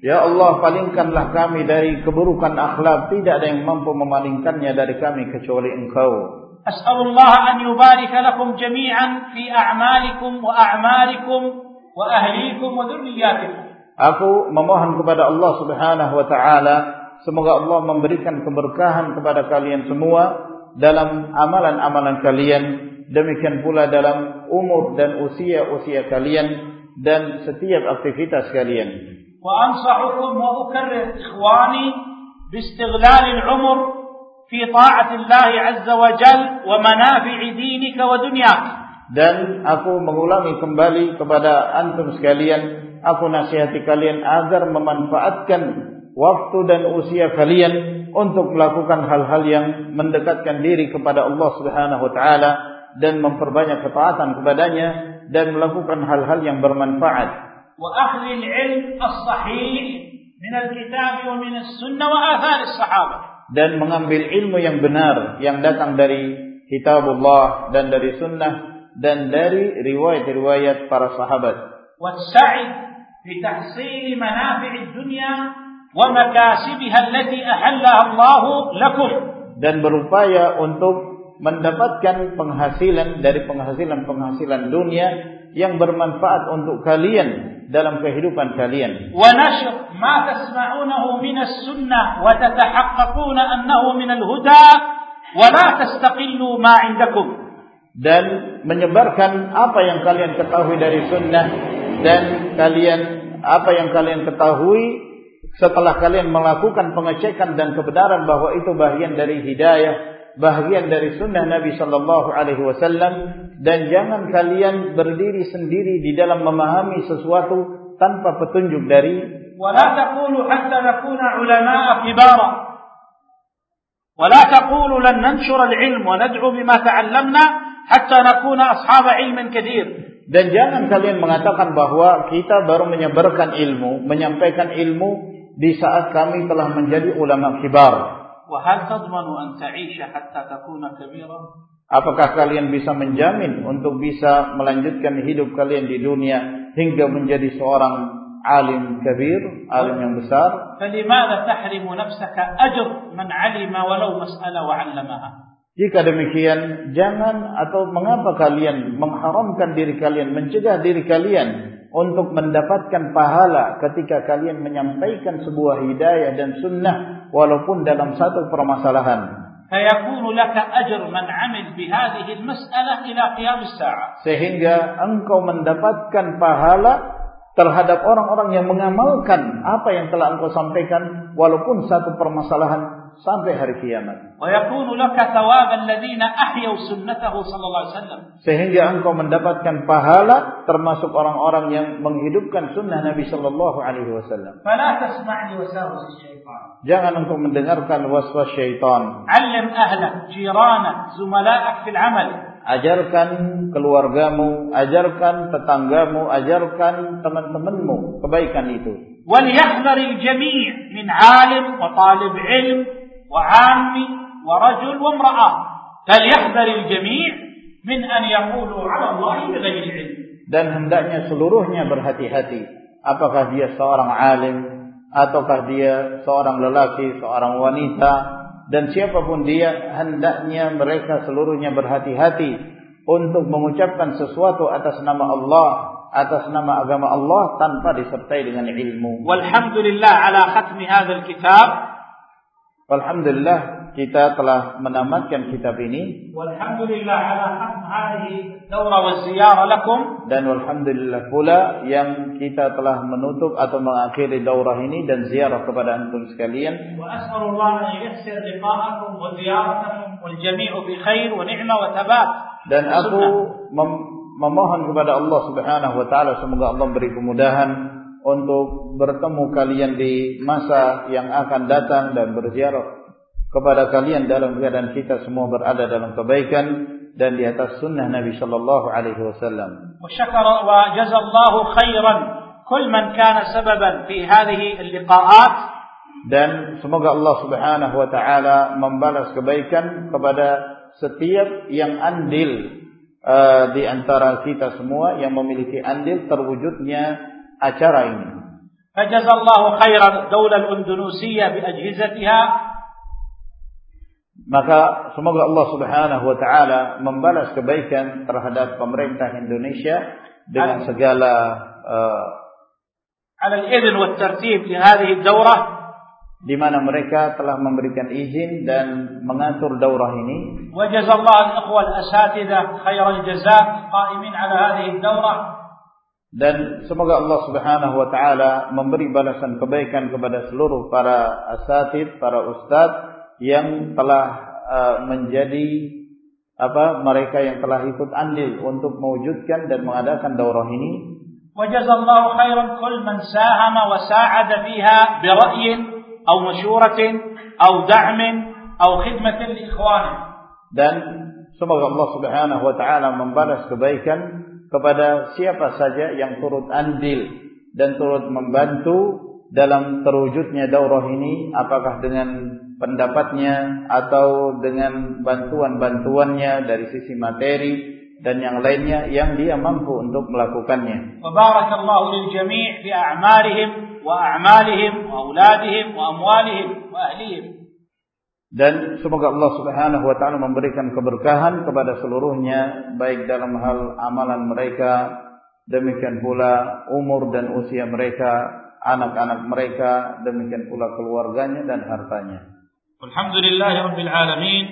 Ya Allah palingkanlah kami dari keburukan akhlak tidak ada yang mampu memalingkannya dari kami kecuali Engkau. As'alullah an yubarik lakum jami'an fi a'malikum wa a'malikum wa ahlikum wa dhurriyyatikum. Aku memohon kepada Allah Subhanahu wa taala semoga Allah memberikan keberkahan kepada kalian semua dalam amalan-amalan kalian demikian pula dalam umur dan usia-usia kalian dan setiap aktivitas kalian. وأنصحكم وأكرر إخواني باستغلال العمر في طاعة الله عز وجل ومنافع دينك ودنياك Dan aku mengulangi kembali kepada antum sekalian, aku nasihati kalian agar memanfaatkan waktu dan usia kalian untuk melakukan hal-hal yang mendekatkan diri kepada Allah Subhanahu wa taala dan memperbanyak ketaatan kepadanya dan melakukan hal-hal yang bermanfaat. وأخذ العلم الصحيح من الكتاب ومن السنة وآثار الصحابة dan mengambil ilmu yang benar yang datang dari kitabullah dan dari sunnah dan dari riwayat-riwayat para sahabat والسعي في تحصيل منافع الدنيا ومكاسبها التي أحلها الله لكم dan berupaya untuk mendapatkan penghasilan dari penghasilan-penghasilan dunia yang bermanfaat untuk kalian dalam kehidupan kalian. Dan menyebarkan apa yang kalian ketahui dari sunnah dan kalian apa yang kalian ketahui setelah kalian melakukan pengecekan dan kebenaran bahwa itu bagian dari hidayah bagian dari sunnah Nabi Shallallahu Alaihi Wasallam dan jangan kalian berdiri sendiri di dalam memahami sesuatu tanpa petunjuk dari ولا تقولوا حتى نكون علماء كبارا ولا تقولوا لن ننشر العلم وندعو بما تعلمنا حتى نكون أصحاب علم كثير dan jangan kalian mengatakan bahwa kita baru menyebarkan ilmu, menyampaikan ilmu di saat kami telah menjadi ulama kibar. وهل تضمن أن تعيش حتى تكون كبيرا Apakah kalian bisa menjamin untuk bisa melanjutkan hidup kalian di dunia hingga menjadi seorang alim kabir, alim yang besar? فلماذا تحرم نفسك أجر من علم ولو مسألة وعلمها Jika demikian, jangan atau mengapa kalian mengharamkan diri kalian, mencegah diri kalian untuk mendapatkan pahala ketika kalian menyampaikan sebuah hidayah dan sunnah walaupun dalam satu permasalahan. فيكون لك أجر من عمل بهذه المسألة إلى قيام الساعة Sehingga engkau mendapatkan pahala terhadap orang-orang yang mengamalkan apa yang telah engkau sampaikan walaupun satu permasalahan sampai hari kiamat. ويكون لك ثواب الذين أحيوا سنته صلى الله عليه وسلم Sehingga engkau mendapatkan pahala termasuk orang-orang yang menghidupkan sunnah Nabi Shallallahu Alaihi Wasallam. فلا تسمع لوساوس الشيطان Jangan engkau mendengarkan waswas syaitan. علم أهلك جيرانك زملائك في العمل Ajarkan keluargamu, ajarkan tetanggamu, ajarkan teman-temanmu kebaikan itu. وليحذر الجميع من عالم وطالب علم وعامي ورجل وامرأة فليحذر الجميع من أن يقولوا على الله بغير علم Dan hendaknya seluruhnya berhati-hati. Apakah dia seorang alim, ataukah dia seorang lelaki, seorang wanita, dan siapapun dia, hendaknya mereka seluruhnya berhati-hati untuk mengucapkan sesuatu atas nama Allah, atas nama agama Allah tanpa disertai dengan ilmu. والحمد لله على ختم هذا الكتاب Alhamdulillah kita telah menamatkan kitab ini. Walhamdulillah ala hadhihi dawra wa ziyarah lakum. Dan alhamdulillah pula yang kita telah menutup atau mengakhiri daurah ini dan ziarah kepada antum sekalian. Wa as'alullah an yassir liqa'akum wa ziyaratakum wal jami'u bi khair wa ni'mah wa tabat. Dan aku mem memohon kepada Allah Subhanahu wa taala semoga Allah beri kemudahan untuk bertemu kalian di masa yang akan datang dan berziarah kepada kalian dalam keadaan kita semua berada dalam kebaikan dan di atas sunnah Nabi sallallahu alaihi wasallam. Wa syakara wa jazallahu khairan kull man kana sababan fi hadhihi al-liqa'at dan semoga Allah Subhanahu wa taala membalas kebaikan kepada setiap yang andil uh, di antara kita semua yang memiliki andil terwujudnya acara ini. Fajazallahu khairan daulah al-Indonesiya bi ajhizatiha Maka semoga Allah Subhanahu wa taala membalas kebaikan terhadap pemerintah Indonesia dengan segala uh, على الإذن والترتيب لهذه الدورة di mana mereka telah memberikan izin dan mengatur daurah ini. وجزا الله الإخوة الأساتذة خير الجزاء قائمين على هذه الدورة dan semoga Allah Subhanahu wa taala memberi balasan kebaikan kepada seluruh para asatid, para ustaz yang telah uh, menjadi apa mereka yang telah ikut andil untuk mewujudkan dan mengadakan daurah ini. Wajazallahu khairan kull man sahama wa sa'ada fiha bi ra'yin aw masyuratin aw da'min aw khidmatin li ikhwanin. Dan semoga Allah Subhanahu wa taala membalas kebaikan kepada siapa saja yang turut andil dan turut membantu dalam terwujudnya daurah ini apakah dengan pendapatnya atau dengan bantuan-bantuannya dari sisi materi dan yang lainnya yang dia mampu untuk melakukannya. Barakallahu lil jami' fi a'malihim wa a'malihim wa auladihim wa amwalihim wa ahlihim dan semoga Allah Subhanahu wa taala memberikan keberkahan kepada seluruhnya baik dalam hal amalan mereka demikian pula umur dan usia mereka anak-anak mereka demikian pula keluarganya dan hartanya. Alhamdulillahirabbil alamin.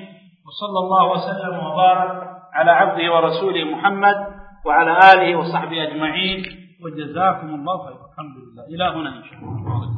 Wa sallallahu wasallam wa barak ala abdi wa rasuli Muhammad wa ala alihi wa sahbihi ajma'in. Wa jazakumullahu khairan. Alhamdulillah. Ila huna insyaallah